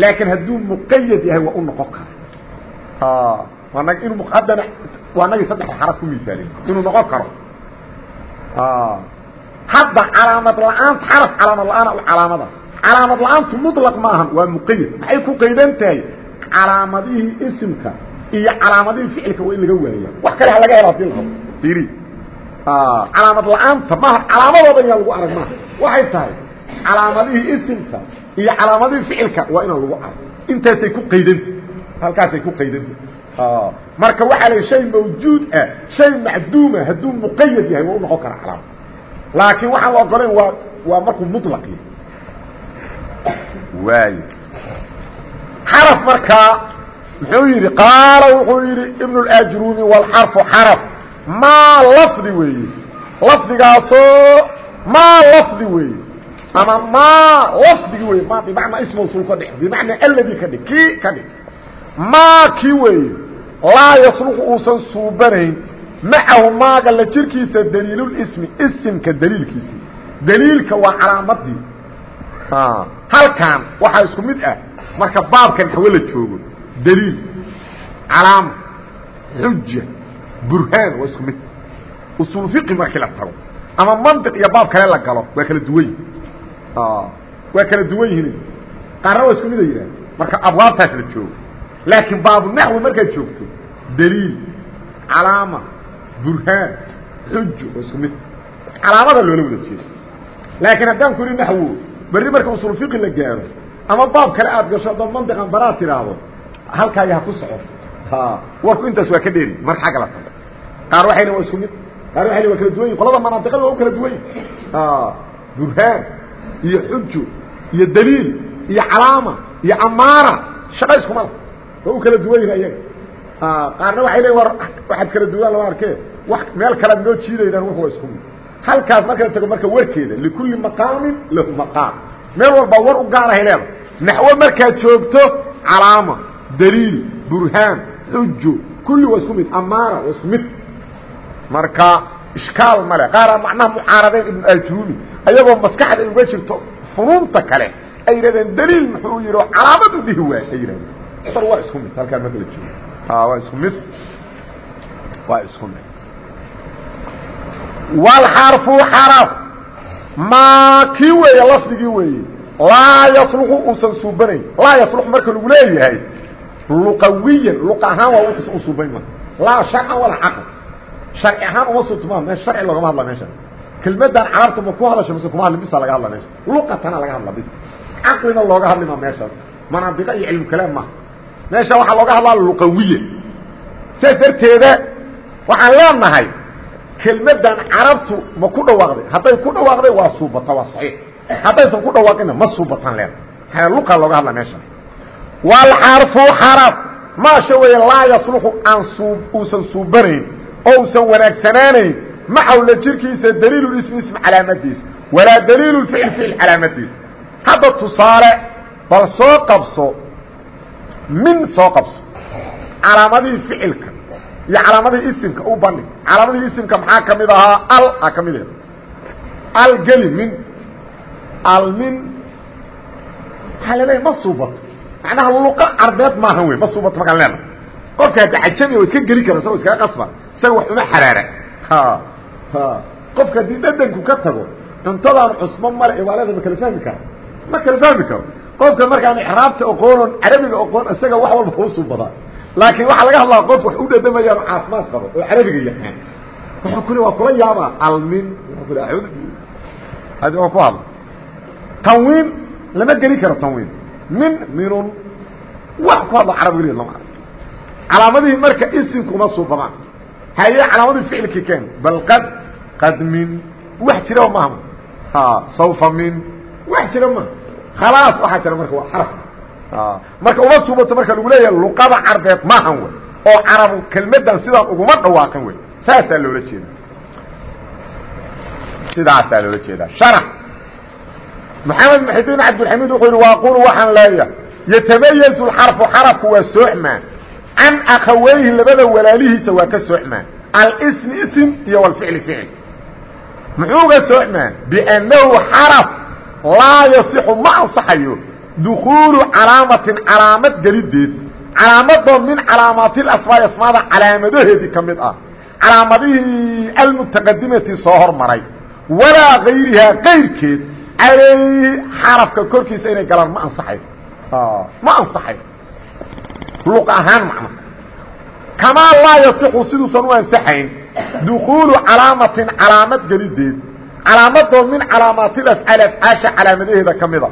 S1: Laakiin hadduu muqayad yahay waa u noqon kara waana inuu haddana waa nagii saddex xaraf ku misaalin inuu noqon karo. Hadda calaamad la'aanta xaraf calaamad la'aan calaamada calaamad la'aantu muطlaq maahan waa muqayad maxay ku qaydan tahay? Calaamadihii isimka iyo calaamadihii ficilka waa in laga waaya wax kale ha laga helo haddii la iri calaamad la'aanta maha calaamadoodan yaa lagu arag maaha waxay tahay calaamadihii isimka iyo calaamadihii ficilka waa inaan lagu arag. Intaasay ku qaydanta halkaasay ku qaydanta marka waxaa la shay mawjuud ah shay macduuma hadduu muqayad yahay waa u noqon karaa calaamad. Laakiin waxaan la ogolayn waa waa markuu muطlaq yahay waayo. Xaraf markaa muxuu yidhi qaala wuxuu yidhi ibn اlajrumi wاlxarfu xaraf. Maa lafdi weeye. Lafdigaasoo maa lafdi weeye. Ama maa lafdigi weye ma bimacnaa ismawsul ka dhig bimacnaa aladi ka dhig kii ka dhig maa kii weeye. Laa yasluqu uusan suubanayn. Macahu maaga la jirkiisa daliilulismi isimka daliilkiisi daliilka waa calaamadii halkan waxaa isku mid ah marka baabkan hawe la joogo daliil calaama xuja burhaan waa isku mid. Usul fiqi markii la tago ama mantiq iyo baab kale la galo waa kala duwan. Yihin waa kala duwan yihiin. Qaarna waa isku mid a yidhaah marka abwaabtaas la joogo. Laakiin baabu naxwi markaad joogto daliil calaama burhaan xujo waa isku mid. Calaamada loola wada jeedo. Laakiin haddaan ku naxwo berri marka usul fiqi la gaaro ama baab kale aad gasho adoo mantiqan baraad tidhaahdo halkaayo ha ku socoto warku intaas waa ka dheeri marka xagga la tago. Qaar waxayna waa isku mid qaar waxayna waa kala duwan yihiin qolada manaadiqada waa u kala duwan yihiin burhaan iyo xujo iyo daliil iyo calaama iyo amaara shaqa iskuma la waa u kala duwan yihiin ayaga qaarna waxay leeyin war waxaad kala duwan lama arkee. Wax meel kalead noo jiidaydaan wax waa isku mid halkaas marka la tago marka warkeeda likulli maqaamin lahu maqaam. Meel walbaa war u gaarahay leeda naxwo markaad joogto calaama daliil burhaan xujo kulli waa isku mid amaara waa isku mid. Marka ishkaal male qaaraa macnaha mucaaradeen ibnu ajrumi ayagoo maskaxda ay uga jirto funuunta kale ay yidhahdeen daliil muxuu yihi oo calaamad u dhihi waay ay yidhahdeen. War waa isku mid halkaan marka la joogo. Waa isku mid. Waa isku mid wlxarfu xaraf maa kii weeye lafdigii weeye laa yasluqu uusan suubanayn. Laa yasluqu marka lagu leeyahay luqawiyan luq ahaan waa wuxuusan u suubayn ma laa sharcan walaa caql sharci ahaan uma suubtama me sharci loogama hadla meesha. Kelmadan carabta ma ku hadlasha mise kuma hadli bisa laga hadla meesha. Luqatana laga hadla bis caqlina looga hadli ma meesha. Manaadiqa iyo cilmu kalaam maha meesha waxaa looga hadlaa luqawiyan. Sidaas darteeda waxaan leenahay kelmadan carabtu ma ku dhawaaqday. Hadday ku dhawaaqday waa suubata waa saxiix. Haddaysan ku dhawaaqina ma suubatan leeda luqa looga hadla meesha walxarfu xaraf maasha weeye laa yasluxu aan suu uusan suubanayn oo uusan wanaagsanaanayn. Macaw la jirkiisa daliilu ismi ism calaamadiisa. Walaa daliilu ficil ficil calaamadiisa. Hadda tusaale bal soo qabso min soo qabso. Calaamadihii ficilka iyo calaamadihii isimka u bandhig. Calaamadihii isimka maxaa ka mid ahaa? Al a ka mid e al geli min. Al min. Waxaa laleeya ma suubato macnaha luqa carbeed maahan wey ma suubato markaan leena qofka hadda cajamiya wa iska geli kara isagoo iskaga qasba isaga wax uma xaraara qofka haddii dhadanku ka tago cuntadaan cusbo male ee waalada ma kala fahmi kara ma kala fahmi karo. Qofka markaan ixraabta oqoonon carabiga oqoon isaga wax walba usuu badaa laakiin waxaa laga hadlaa qof wax u dhadhamayaan caafimaad qabo oo carabiga yaqaan. Wuxuu ku le waa kula yaabaa almin adi oo ku hadla tanwiin lama geli karo tanwiin. Min minun. Wax ku hadla carabiga lama arag calaamadihii marka isimkuma suubadaan haye calaamadii ficilkii keen. Bal qad qad min. Wax jiraba maaha saufa min. Wax jira ma khalaas waxaa jira marka waa xaraf marka uma suubato marka lagu leeyahay luqada carbeed maahan wey oo carabu kelmadan sidaan uguma dhawaaqin wey saasaa loola jeeda sidaasaa loola jeedaa. Sharax. Maxamed muxidiin cabdilxamiid wuxuu yihi waaqulu waxaan leeyahay yatamayazu lxarfu xarafku waa soocmaa can akhaweyhi labada walaalihiisa waa ka soocmaa alsmi ism iyo walficli ficil. Muxuu ga soocmaa biannahu xaraf laa yasixu ma ansaxayo dukuulu calaamatin calaamad gelideed calaamadoo min calaamaatil asmaai asmaada calaamadaheedii ka mid ah calaamadihii almutaqadimati soo hormaray walaa kayrihaa kayrkeed calayhi xarafka korkiisa inay galaan ma ansaxayo ma ansaxayo luq ahaan macna kamaa laa yasixu siduusan u ansaxayn dukuulu calaamatin calaamad gelideed calaamadoo min calaamaatil afcaali afcaasha calaamadaheeda ka mida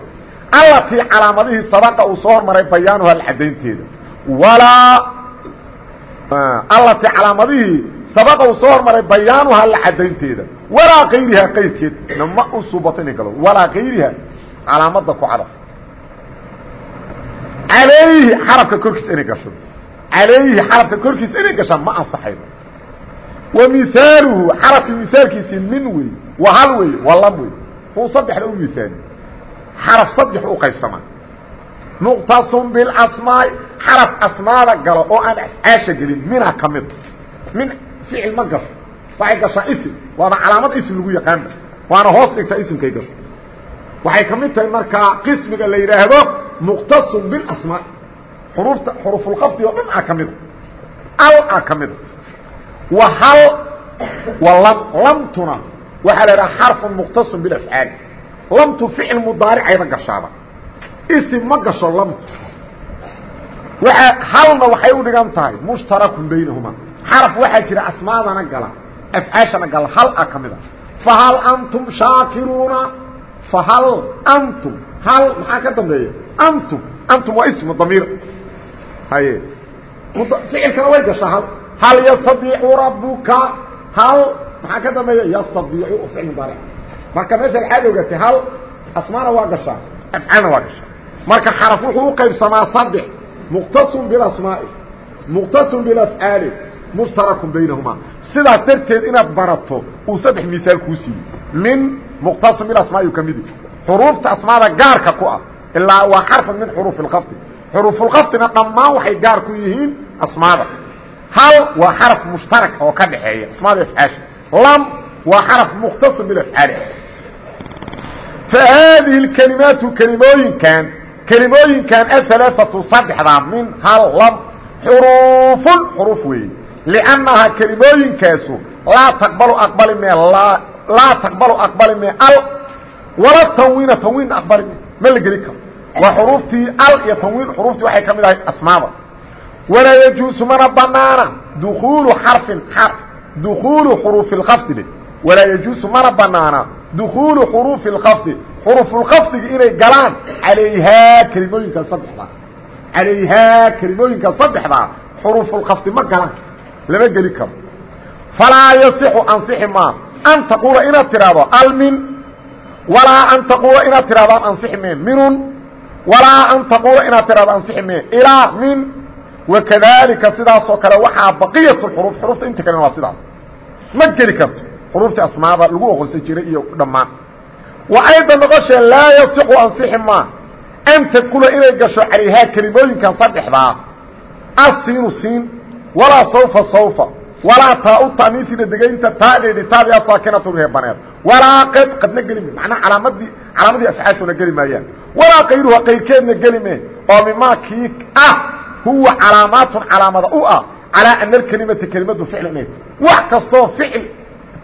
S1: allatii calaamadihii sabaqa uu soo hormaray bayaanuha cadaynteeda walaa allatii calaamadihii sabaqa uu soo hormaray bayaanuha la cadaynteeda walaa kayrihaa qayrkeed nama u suubato inay galo. Walaa kayriha calaamada ku cadaf. Alayhi xarafka korkiisa inay gasho. Alayhi xarafka korkiisa inay gashaan ma ansaxaydo wa mihaaluhu xarafkii mihaalkiisii min wey wa hal wey waa lam wey uu saddexda u mihaali xaraf saddex u qaybsamaa muqtasun bilasmaai xaraf asmaada galo oo aan afcaasha gelin mina ka mid. Min ficil ma gasho waxay gashaa ism waana calaamad ism lagu yaqaanba waana hoos dhigtaa ismkay gasho. Waxay ka mid tahay markaa qismiga la yidhaahdo muqtasun bilasmaa xuruufta xurufulqafdi oo dhan a ka mida al a ka mida wa hal wa lam lamtuna waxaa la idhaha xarfun muqtasun bilafcaali lamtu ficil mudaaricayba gashaaba. Isim ma gasho lamtu. Waa halna waxay u dhigan tahay mushtarakun baynahumaa xaraf waxaa jira asmaadana gala afcaashana gala hal a ka mid a fahal antum shaakiruuna? Fahal antum? Hal maxaa ka dambeeya? Antum. Antum waa ismu damiir. Haye. Ficilkana way gashaa hal. Hal yastadiicu rabuka hal maxaa ka dambeeya? Yastadiicu ficil mudaaric marka meesha waxaad ogatay hal asmaana waa gashaa? Afcaalna waa gashaa. Marka xaraf wuxuu u qaybsamaa saddex. Muqtasun bilasmaa'i muqtasun bilafcaali mushtarakun baynahumaa. Sidaas darteed inaad barato uu saddex miaal kuu siiyey. Min muqtasun bilasmaa'i ka midi xuruufta asmaada gaarka ku ah ilaa waa xarfan min xuruufi اlkafdi xuruufulkafdina dhammaan waxay gaar ku yihiin asmaada. Hal waa xaraf mushtarak oo ka dhaxeeya asmaada afcaasha lam waa xaraf mukhtaص biafcaali fahaadihi اkelimaatu kelimooyinkan kelimooyinkan ahalaaثatu saddexdaa min hal lam xuruufun xuruuf weeye liannahaa kelimooyinkaasu laa taqbalu aqbali mee laa taqbalu aqbali mee al wala tanwiina tanwiin aqbali me ma la geli karo waa xuruuftii al iyo tanwiin xuruuftii waxay ka mid ahay asmaada walaa yajuusu mana banaana dukuulu xarfin xarf dukuulu xuruufi اlkafdi walaa yajuusu mana banaana dukuulu xuruufi اlkafdi xuruufulkafdigi inay galaan alayhaa kelimooyinka saddexdaa calayhaa kelimooyinka saddexdaa xuruufulkafdi ma galaan lama geli karo falaa yasixu ansixi maa an taquula inaad tidhaahdo almin walaa an taquula inaad tidhahdo an ansixi mee minun walaa an taquula inaad tidhahdo ansixi mee ilaa min wakadalika sidaasoo kale waxaa baqiyat xuruuf xuruufta inta kalena waa sidaas ma geli karto xuruuftii asmaada lagu oqonsan jiray iyo dhammaan. Wa ayda noqoshee laa yasixu ansixi maa an tadkula inay gasho calayhaa kelimooyinkan saddexdaa asiinu siin walaa saufa saufa walaa taa u taniisina degaynta taadeedii taadii asaakinatu reebaneed walaa qad qadna geli me macnaa calaamadii calaamadii afcaashuna geli maayaan. Walaa kayruha kayrkeedna geli me oo mimaa kii ah huwa calaamaatun calaamada u ah calaa ana alkelimata kelimadu ficl inay wax kastoo ficil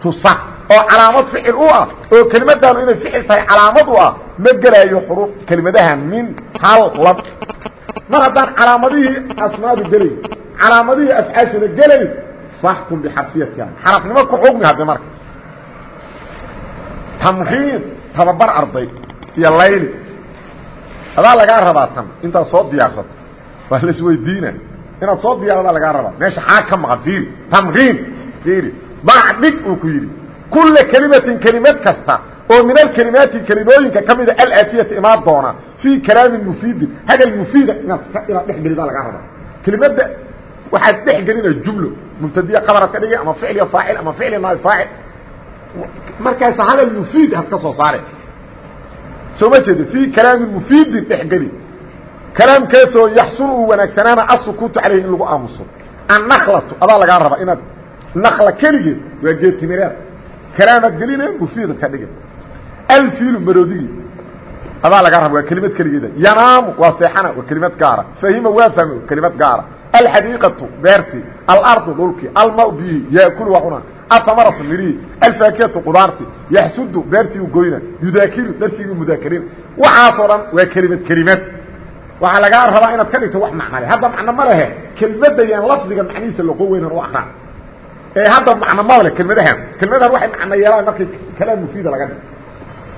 S1: tusa oo calaamad ficil u ah oo kelimadaanu inay ficil tahay calaamad u ah ma gelaayo xuruuf kelimadaha min hal lab. Mar haddaan calaamadihii asmaadu gelayn calaamadihii afcaashuna gelayn faxkum bixarfiyatiha xarafnimo ku xugmi hadde marka. Tamriin tababar arday iyo layli. Adaa lagaa rabaa tan intaad soo diyaarsato. Waa la isweydiina inaad soo diyaaradaa lagaa rabaa. Meesha xaag ka maqan fiiri. Tamriin fiiri dac dhig uu ku yidhi. Kulla kelimatin kelimad kasta oo min alkelimaati kelimooyinka ka mida alaatiyati imaan doona fii kalaamin mufiidin hadal mufiida inaad inaad dhex gelidaa lagaa rabaa. Kelimada waxaad dhex gelina jumlo mubtadiya qabarad ka dhigi ama ficliya faacil ama ficli naai faacil. Markaas hadal mufiid had ka soo saare. Soo ma jeeda fii kalaamin mufiidin dhexgeli kalaamkaasoo yaxsunu uu wanaagsanaana asukuutu caleyhi in lagu aamuso. Annaklatu adaa lagaa rabaa inaad nakla keligeed waa geedtimireed kalaamaad geline mufiidad ka dhigin alfiilu marodigii adaa lagaa raba waa kelimad keligeeda. Yanaamu waa seexana waa kelimad gaara. Fahima waa fahme kelimad gaara. Alxadiiqatu beertii alardu dhulkii alma bihi yaakulu waa cuna asamaratu midhihi alfaakihatu qudaartii yaxsudu beertii u goyna. Yudaakiru darsigii mudaakirina waxaasoo dhan waa kelimad kelimad. Waxaa lagaa rabaa inaad ka dhigto wax macnale. Hadda macno ma lehe kelmadda yaan lafdiga macnihiisa laqoo weynan u akraa ee hadda macno ma le kelmadahan. Kelmadahan waxay macno yeelaan markay kalaam mufiida laga dhigo.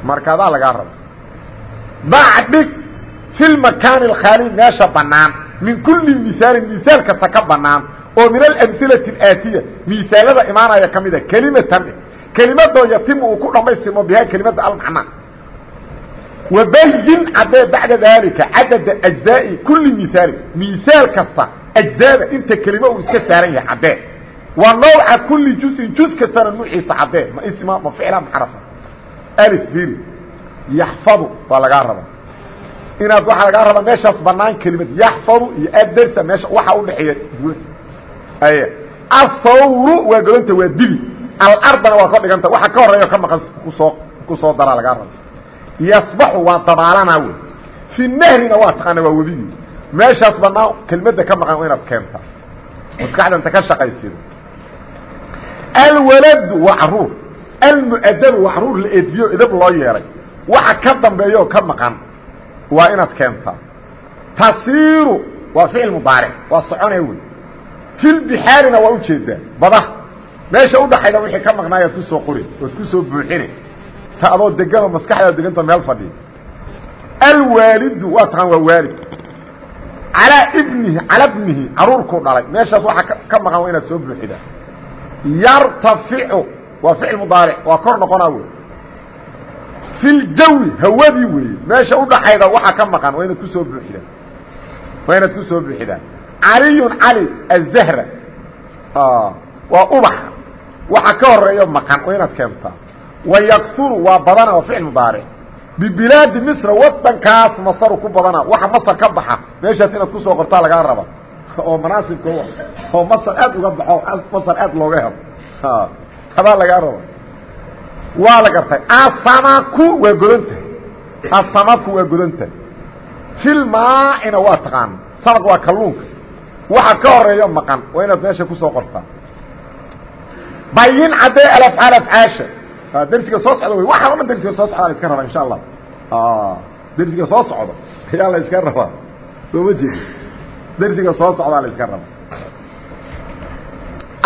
S1: Marka adaa lagaa raba dac dhig fi lmakaani alkhaali meesha bannaan. Min kulli misaalin misaal kasta ka bannaan. Oo min alamhilati alaatiya misaalada imaanaya ka mida kelimatan. Kelimadoo yatimu uu ku dhammaystirmo bihaa kelimadda almacnaa wabayin caddee bacda daalika cadada ajzaa'i kulli misaalin misaal kasta ajzaada inta kelimo uu iska saaran yahay caddee wa nawca kulli jusin juz kastana nuuciisa caddee ma isma ma ficla ma xarafa alif firi yaxfadu waa lagaa rabaa inaad waxaa lagaa rabaa meeshaas banaan kelimad. Yaxfadu iyo adarsa meesha waxa udhexeeya ay asawru waa godanta waa dibi. Alardana waa ka dhiganta. Waxa ka horreeya ka maqan ku soo ku soo daraa lagaa raba. Yasbaxu waa dabaalana wey. Fi nahrina waa taqaana waa webigi meeshaas banaan kelmadda ka maqan inaad keenta maskaxda inta ka shaqaysido alwaladu waa carruur. Almuadabu waa carruur la edbiyo edab loo yeelay. Waxa ka dambeeyo ka maqan waa inaad keentaa tasiiru waa ficil mudaaric waa soconee wey filbixaarina waa u jeedaa badaha meesha udhaxayda wixii ka maqnaayaad ku soo qori ood ku soo buuxine ta adoo deganoo maskaxdaad deganta meel fadhiya alwaalidu waa taqaan waa waalid. Calaa ibnihi cala bnihi caruurkuu dhalay. Meeshaas waxaa ka maqan waa inaad soo buuxidaa yartaficu waa ficil mudaaric waa kor noqonaa wey fi ljawi hawadii weeye. Meesha udhaxayda waxaa ka maqan waa inaad ku soo buuxidaan. Waa inaad ku soo buuxidaan. Caliyun cali azahra waa ubaxa waxa ka horeeyo maqan waa inaad keentaa wayakuru waa badana waa ficil mudaaric. Bibilaadi misra wadankaas masaru ku badana waxa masar ka baxa meeshaas inaad ku soo qortaa lagaa raba oo manaasibka u oo masar aad uga baxo masar aad looga helo. Hadaa lagaa raba waa la gartay. Asamaku waa godantahay asamaku waa godantahay filmaacina waa taqaan. Samaq waa kalluunka. Waxa ka horeeyo maqan waa inaad meesha ku soo qortaa bayin caddee alafcaal afcaasha dersiga soo socda wey waxaan o dhan dersiga soo socdaa la iska rabaa insha allah. Dersiga soo socda ayaa la iska rabaa. Soo ma jeedi dersiga soo socdaa la iska rabaa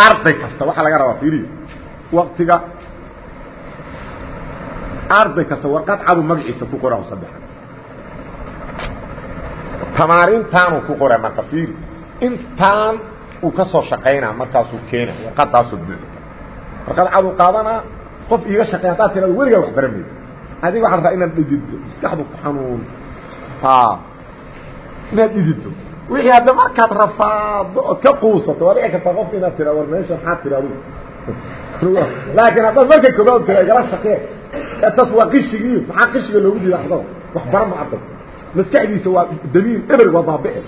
S1: arday kasta waxaa laga rabaa fiiriyo. Waktiga arday kasta warqad cadu magaciisa ku qora saddexa tamaarintaanuu ku qora marka fiiri. Intaan uu ka soo shaqaynaa markaasuu keena warqadaasoo buuxi. Warqad cadu qaadanaa qof iiga shaqey haddaad tirado weligaa wax baran maydo adiga waxaa rabaa inaad dhididdo maskaxdu ku xanuunto inaad dhididdo wixii hadda markaad rafaado ood ka quusato waa dhici kartaa qofka inaad tira war meesha maxaa tiraadu laakiin haddaad marka koobaad tira igala shaqee taas waa qishigiiyo maxaa qishiga loogu diida ardada wax bara ma ardag maskaxdiisa waa damiin eber waa baabice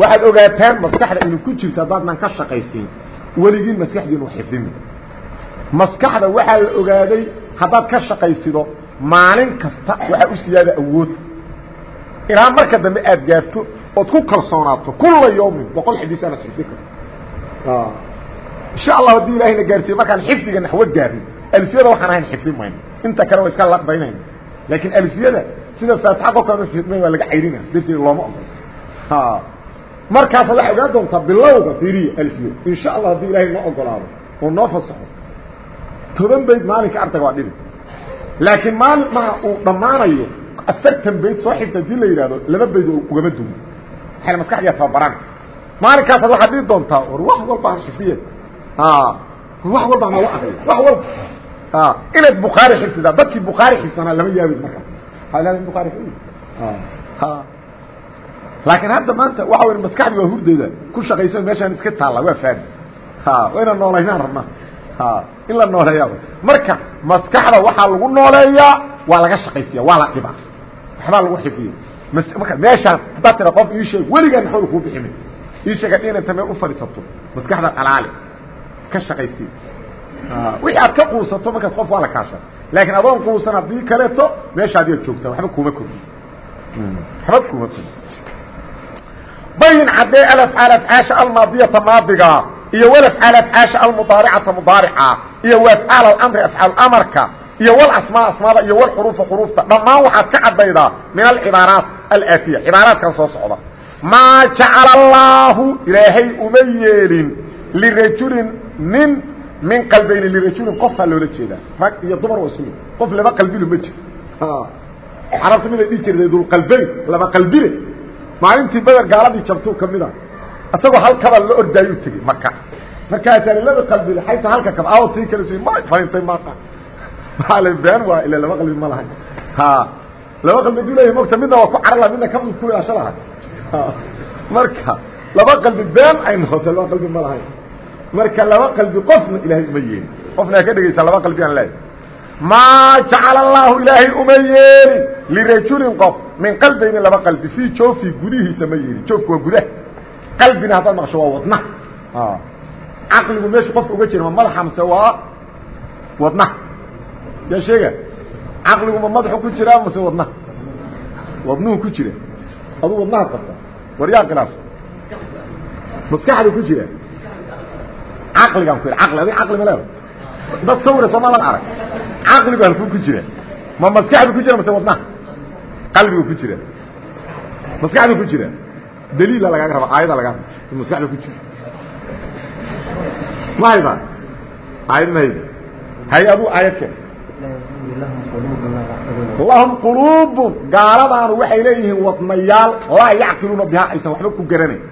S1: waxaad ogaataan maskaxda inuu ku jirto haddaadnan ka shaqaysiin. Weligiin maskaxdiinu xifdimi. Maskaxda waxaa la ogaaday haddaad ka shaqaysido maalin kasta waxaa u siyaada awood. Ilaa marka dambe aad gaarto ood ku kalsoonaato kula yawmin boqol xadiis aanaad xifdi karto. Insha allah haddii ilahayna gaarsiiyo markaan xifdiga naxwo gaarin. Alfiyada waxaan ahayn xifdi mayno inta kale waa iska laqbaynayna laakiin alfiyada sida faatixa qofkaan u xifdmay waa laga cayrina. Darteeda looma ogolo markaasa waxaa ogaan doontaa bilowga fiiriya alfiyo insha allah haddii ilaahay noo ogolaado oo noo fasaxo toban bayd maalinka ardayga waa dhibi laakiin maalin maha uu dhammaanayo afartan bayd soo xifta haddii la yidhahdo laba bayd ugama duwo waxayna maskaxdiya tababaraan maalinkaasaad waxaad dhihi doontaa war wax walba aan xifdiye wax walba noola akriyo wax walba. Inaad bukhaari xifdidaa dadkii bukhaari xifsanaa lama yaabid markaa buaari laakiin hadda maanta waxa wey maskaxdi waa hurdeeda ku shaqaysa meeshaan iska taalla waa faadi waa inaan noolaynaan rabnaa. In la nooleeya marka maskaxda waxaa lagu nooleeyaa waa laga shaqaysiya waa la dhibaa. Waxbaa lagu xifiya marka meeshaan haddaad tira qof ii sheeg weligaa naxwada kuu biximi ii sheega dhin inta meel u fadhiisato maskaxda qalaali ka shaqaysiya wixii aad ka quusato markaas qof waa la kaasha laakiin adoon quusan haddii kaleeto meesha adiga joogtaa waxba kuma kordhi waxba kuma kordhi bayin caddee alafcaal afcaasha almaadiyata maadiga iyo walafcaal afcaasha almudaaricata mudaarica iyo waafcaal alamri afcaal amarka iyo walasmaa asmaada iyo walxuruufa xuruufta dhammaan waxaad ka caddaydaa min alcibaaraat alaatiya cibaaraadkan soo socda. Maa jacala allaahu ilaahay uma yeelin lirajulin nin min qalbayni lirajulin qofaa loola jeedaa. Rag iyo dumar waa isku qof laba qalbilo ma jiro carabta miday dhihi jirtay dulqalbayn laba qalbile. Maalintii beder gaaladii jabtuu ka mid a. Isagoo halkaba la ordaayuu tegey maka markaasaa laba qalbile xayta halka kab aawo tii kale s farintay maaqa maale been waa ila laba qalbi ma lahay ha. Laba qalbi aduu leeyahy mogta midna waa ku carala midna kabdu ku ilaasho lahay marka laba qalbi been ay noqotay laba qalbi ma lahayn. Marka laba qalbi qofna ilaahay uma yeelin. Qofna ka dhegaysaa laba qalbi aan leeyahay. Maa jacala allaahu ilaahay uma yeelin lirajulin qof min qalbayni laba qalbi fii joofi gudihiisa ma yeelin. Joofku waa gudaha qalbina haddaad maqsho waa wadna. Caqligu meeshu qofka uga jira ma madaxa mase waa wadnaha yaa sheega caqligu ma madaxu ku jiraa mase wadnaha wadnuhu ku jira. Aduu wadnaha qabta. War yaa khilaas. Maskaxda ku jira. Caqligaan ku caqli adig caqli ma leeda dad sawira soomaalan arag. Caqligu halkuu ku jira. Ma maskaxdu ku jira mase wadnaha qalbigu ku jira. Maskaxdu ku jira. Daliila lagaaga raba aayada lagaa raba. Maskaxda ku jira. Ma hayda aayad ma hayda hay aduu aayad keen lahum quluubun. Gaaladaanu waxay leeyihiin wadnayaal laa yacqiluuna bihaa aysan waxba ku garanayn.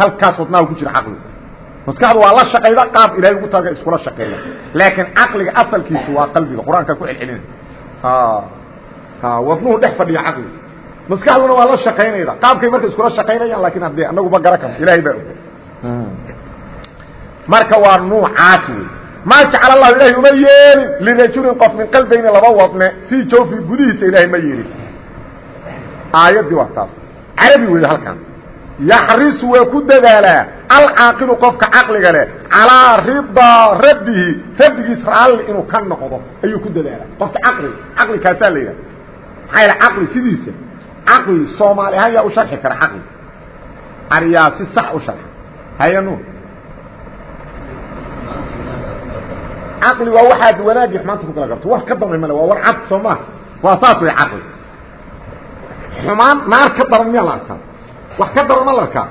S1: Halkaas wadnaha ku jira caqligu maskaxdu waa la shaqayda qaab ilahay ugu talga iskula shaqeeya. Laakiin caqliga asalkiisu waa qalbiga qur'aanka ku celcelina wadnuhu dhex fadhiya caqliga. Maskaxduna waa la shaqaynayda qaabkay marka iskula shaqaynayaan laakiin haddee anagu ma garan karno ilahay baa og marka waa nuucaas wey maa jacala allahu ilahay uma yeelin lirajulin qof min qalbayni laba wadne fii jawfi gudihiisa ilaahay ma yeelin. Aayaddii waa taas. Carabi weeye halkan. Yaxrisu waa ku dadaalaa alcaaqilu qofka caqliga leh calaa ridaa rabbihi rabbigiis raalli inuu ka noqdo ayuu ku dadaalaa qofka caqli caqli kaasaa la yidhaha maxaa yaha caqli sidiisa caqli soomaali ahaan yaa u sharxi kara caqli. Aryaa si sax u sharxa. Haya caqli waa waxaad wanaagii xumaanta ku kala garto. Wax ka damay male waa war cad soo maa waa saas way caqli. Xumaan naar ka daran miyaa la arkaa wax ka daran ma la arkaa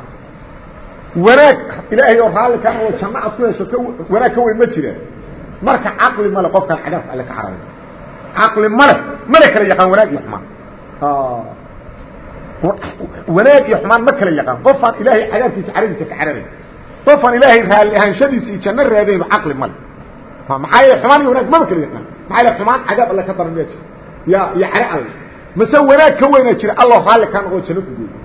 S1: wanaag ilaahay oo raalli kaa oo janno aad ku hesho wanaag ka weyn ma jiraan marka caqli male qofkaan cadaabka alle ka cararay caqli male male kala yaqaan wanaag iyo xumaan. Wanaag iyo xumaan ma kala yaqaan. Qofaan ilaahay cadaabkiisa caradiisa ka cararay qofaan ilaahay raalli ahaanshadiisa iyo janno raadayno caqli male maxaa yeele xumaan iyo wanaag maba kala yaqaan. Maxaa yeele xumaan cadaab alle ka daran miyaa jira. Ya iyo care alle mase wanaag ka weynaa jira allah raalli kaa noqo janno ku geeyo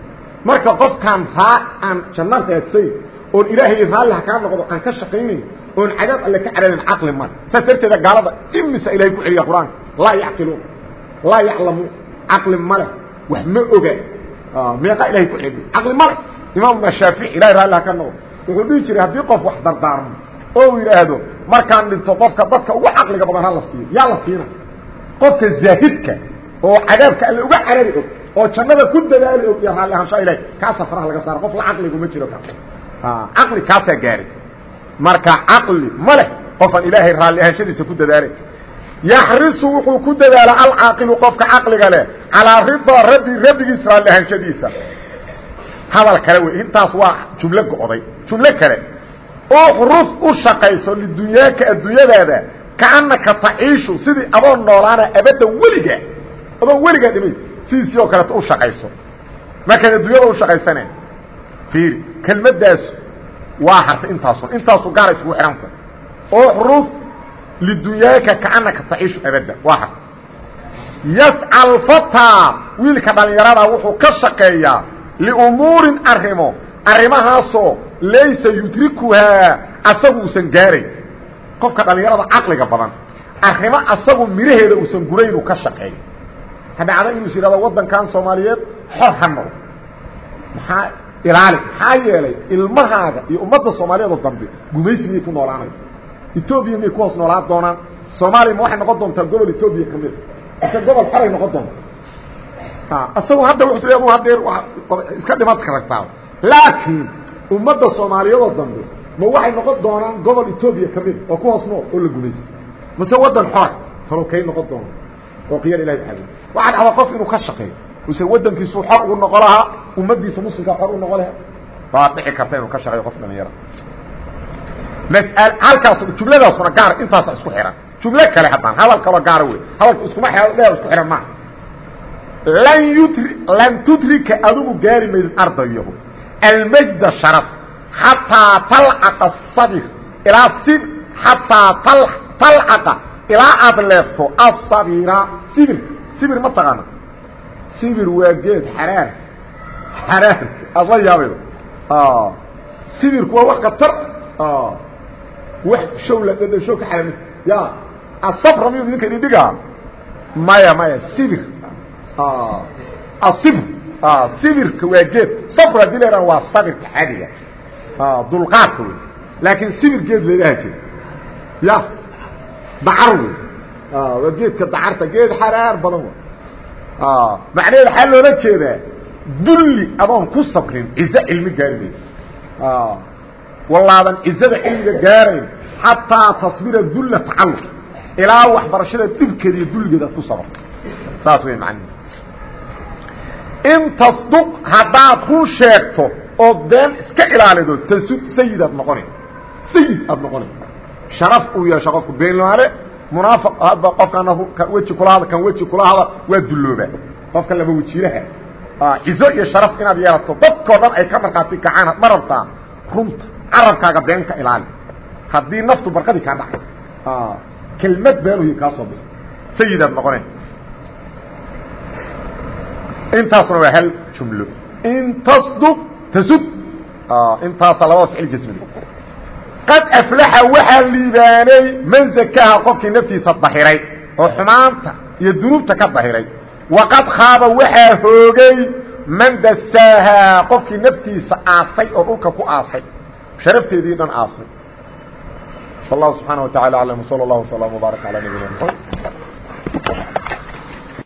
S1: marka qofkaan raa aan janno raadsayn oon ilaahay raalli ha kaa noqdo aan ka shaqaynayn oon cadaab alle ka cararin caqli male saas darteeda gaalada imisa ilahay ku celiya qur'aanka? Laa yacqiluun. Laa yaclamuun. Caqli male wax ma oga meeqa ilahay ku celiya caqli male imaamuna shaafici ilahay raalli ha ka noqdo. Wuxuu dhihi jiray haddii qof wax dardaarmo oo yidhaahdo markaan dhinto qofka dadka ugu caqliga badan ha la siiyo yaa la siina. Qofka zaahidka oo cadaabka alle uga carari og oo jannada ku dadaali og iyo raalli ahaanshaa ilahay kaasaa faraha laga saara qof la caqligu ma jiro caqli kaasaa gaaray marka caqli ma leh qofaan ilaahay raalli ahaanshadiisa ku dadaalay yaxrisu wuxuu ku dadaala alcaaqilu qofka caqliga leh calaa ridaa rabbi rabbigiis raalli ahaanshadiisa hadal kale wey intaas waa jumlo go'day. Jumlo kale uxruf u shaqayso lidunyaaka adduunyadaada kaannaka taciishu sidii adoon noolaana abadda weliga adoon weligaa dhimayn sidiisii oo kaleeto u shaqayso. Markaad adduunyada u shaqaysane fiiri kelmaddaas waa hartay intaasun intaasu gaara iskugu xihanta uxruf lidunyaaka kaannaka taciishu abadda waa hartay yasca alfataa wiilka dhallinyarada wuxuu ka shaqeeyaa liumuurin arrimo arrimahaasoo laysa yudrikuhaa asagu uusan gaarayn qofka dhallinyarada caqliga badan arrimo asagu midhaheeda uusan guraynu ka shaqeeyo. Hadhacda inuus yidhahdo waddankan soomaaliyeed xor ha noqdo. Maxaa ilaali maxaa yeelay ilmahaaga iyo ummadda soomaaliyeed oo dambe gumaysi miyay ku noolaanaya etoobiya miyay ku hoos noolaan doonaan? Soomaaliya ma waxay noqon doontaa gobol etoobiya ka mida mise gobol xoray noqon doonta isagoo hadda wuxuu hadeer iska dhiman kartaa laakiin ummadda soomaaliyeedoo dambe ma waxay noqon doonaan gobol etoobiya ka mid oo ku hoos nool oo la gumaysto mase waddan xora talow kay noqon doona oo qiyar ilahi xabi waxaa dhacdaa qof inuu ka shaqeeyo use waddankiisu xor ugu noqo lahaa ummaddiisa muslimka xor u noqo lahaa waa dhici karta inuu ka shaqeeyo qof dhalinyara masal halkaas jumladaasuna gaar intaasa isku xihan jumlo kale haddaan hadal kaloo gaara wey hadalka iskuma dheer isku xihan maaha. Lan yutri lan tudrika adigu gaari maydid ardayahu almajda sharaf xataa talcaqa sabir ilaa si xataa talcaqa ilaa aada leefto asabira sibirka sibir ma taqaana sibir waa geed xaraar xaraar aad la yaabaydo sibirku waa wax katar wax show la dhadhasho ka xaramid ya asabra miyuu idinka idin dhigaa maya maya sibir asibr sibirka waa geed sabr haddii la yidhaha waa sabirka xadiga dulqaadka wey laakiin sibir geed laylaha jira ya dacar wey waa geedka dacarta geed xaraar badan wa macnaheed waxaa loola jeedaa dulli adoon ku sabrin cizo cilmi gaari mayso wallaadan cizada cilmiga gaarayn xataa tasbira dulla tacalluq ilaa waxbarashada dhibkeeda iyo dulligeeda ad ku sabarto saas wey macnihi in tasduq haddaad run sheegto oo been iska ilaalido tasud sayid aad noqona sayid aad noqona sharaf uu yeesho qofku beenlaale munaafiq hadba qofkana weji kula kan weji kula waa dullooba. Qofka laba wajiilaha cizo iyo sharaf inaad yeelato dadkoo dhan ay ka markhaati kacaan ma rabtaa been ka ilaali. Haddii naftu barqadii kaa dhacay. Kelmad beenuhi kaa soo bixi. Sayid aad noqona intaasna waa hal jumlo. In tasduq tasud intaasa labada ficil jasmid qad aflaxa waxaa liibaanay man zakaha qofkii naftiisa dahiray oo xumaanta iyo dunuubta ka dahiray. Waqad khaaba waxaa hoogay man dasaahaa qofkii naftiisa aasay oo dhulka ku aasay. Sharafteedii dhan aasay. Wallahu subxaana wa tacala aclam sala allahu wsalaam wbaarak calaa nabiyina mxamed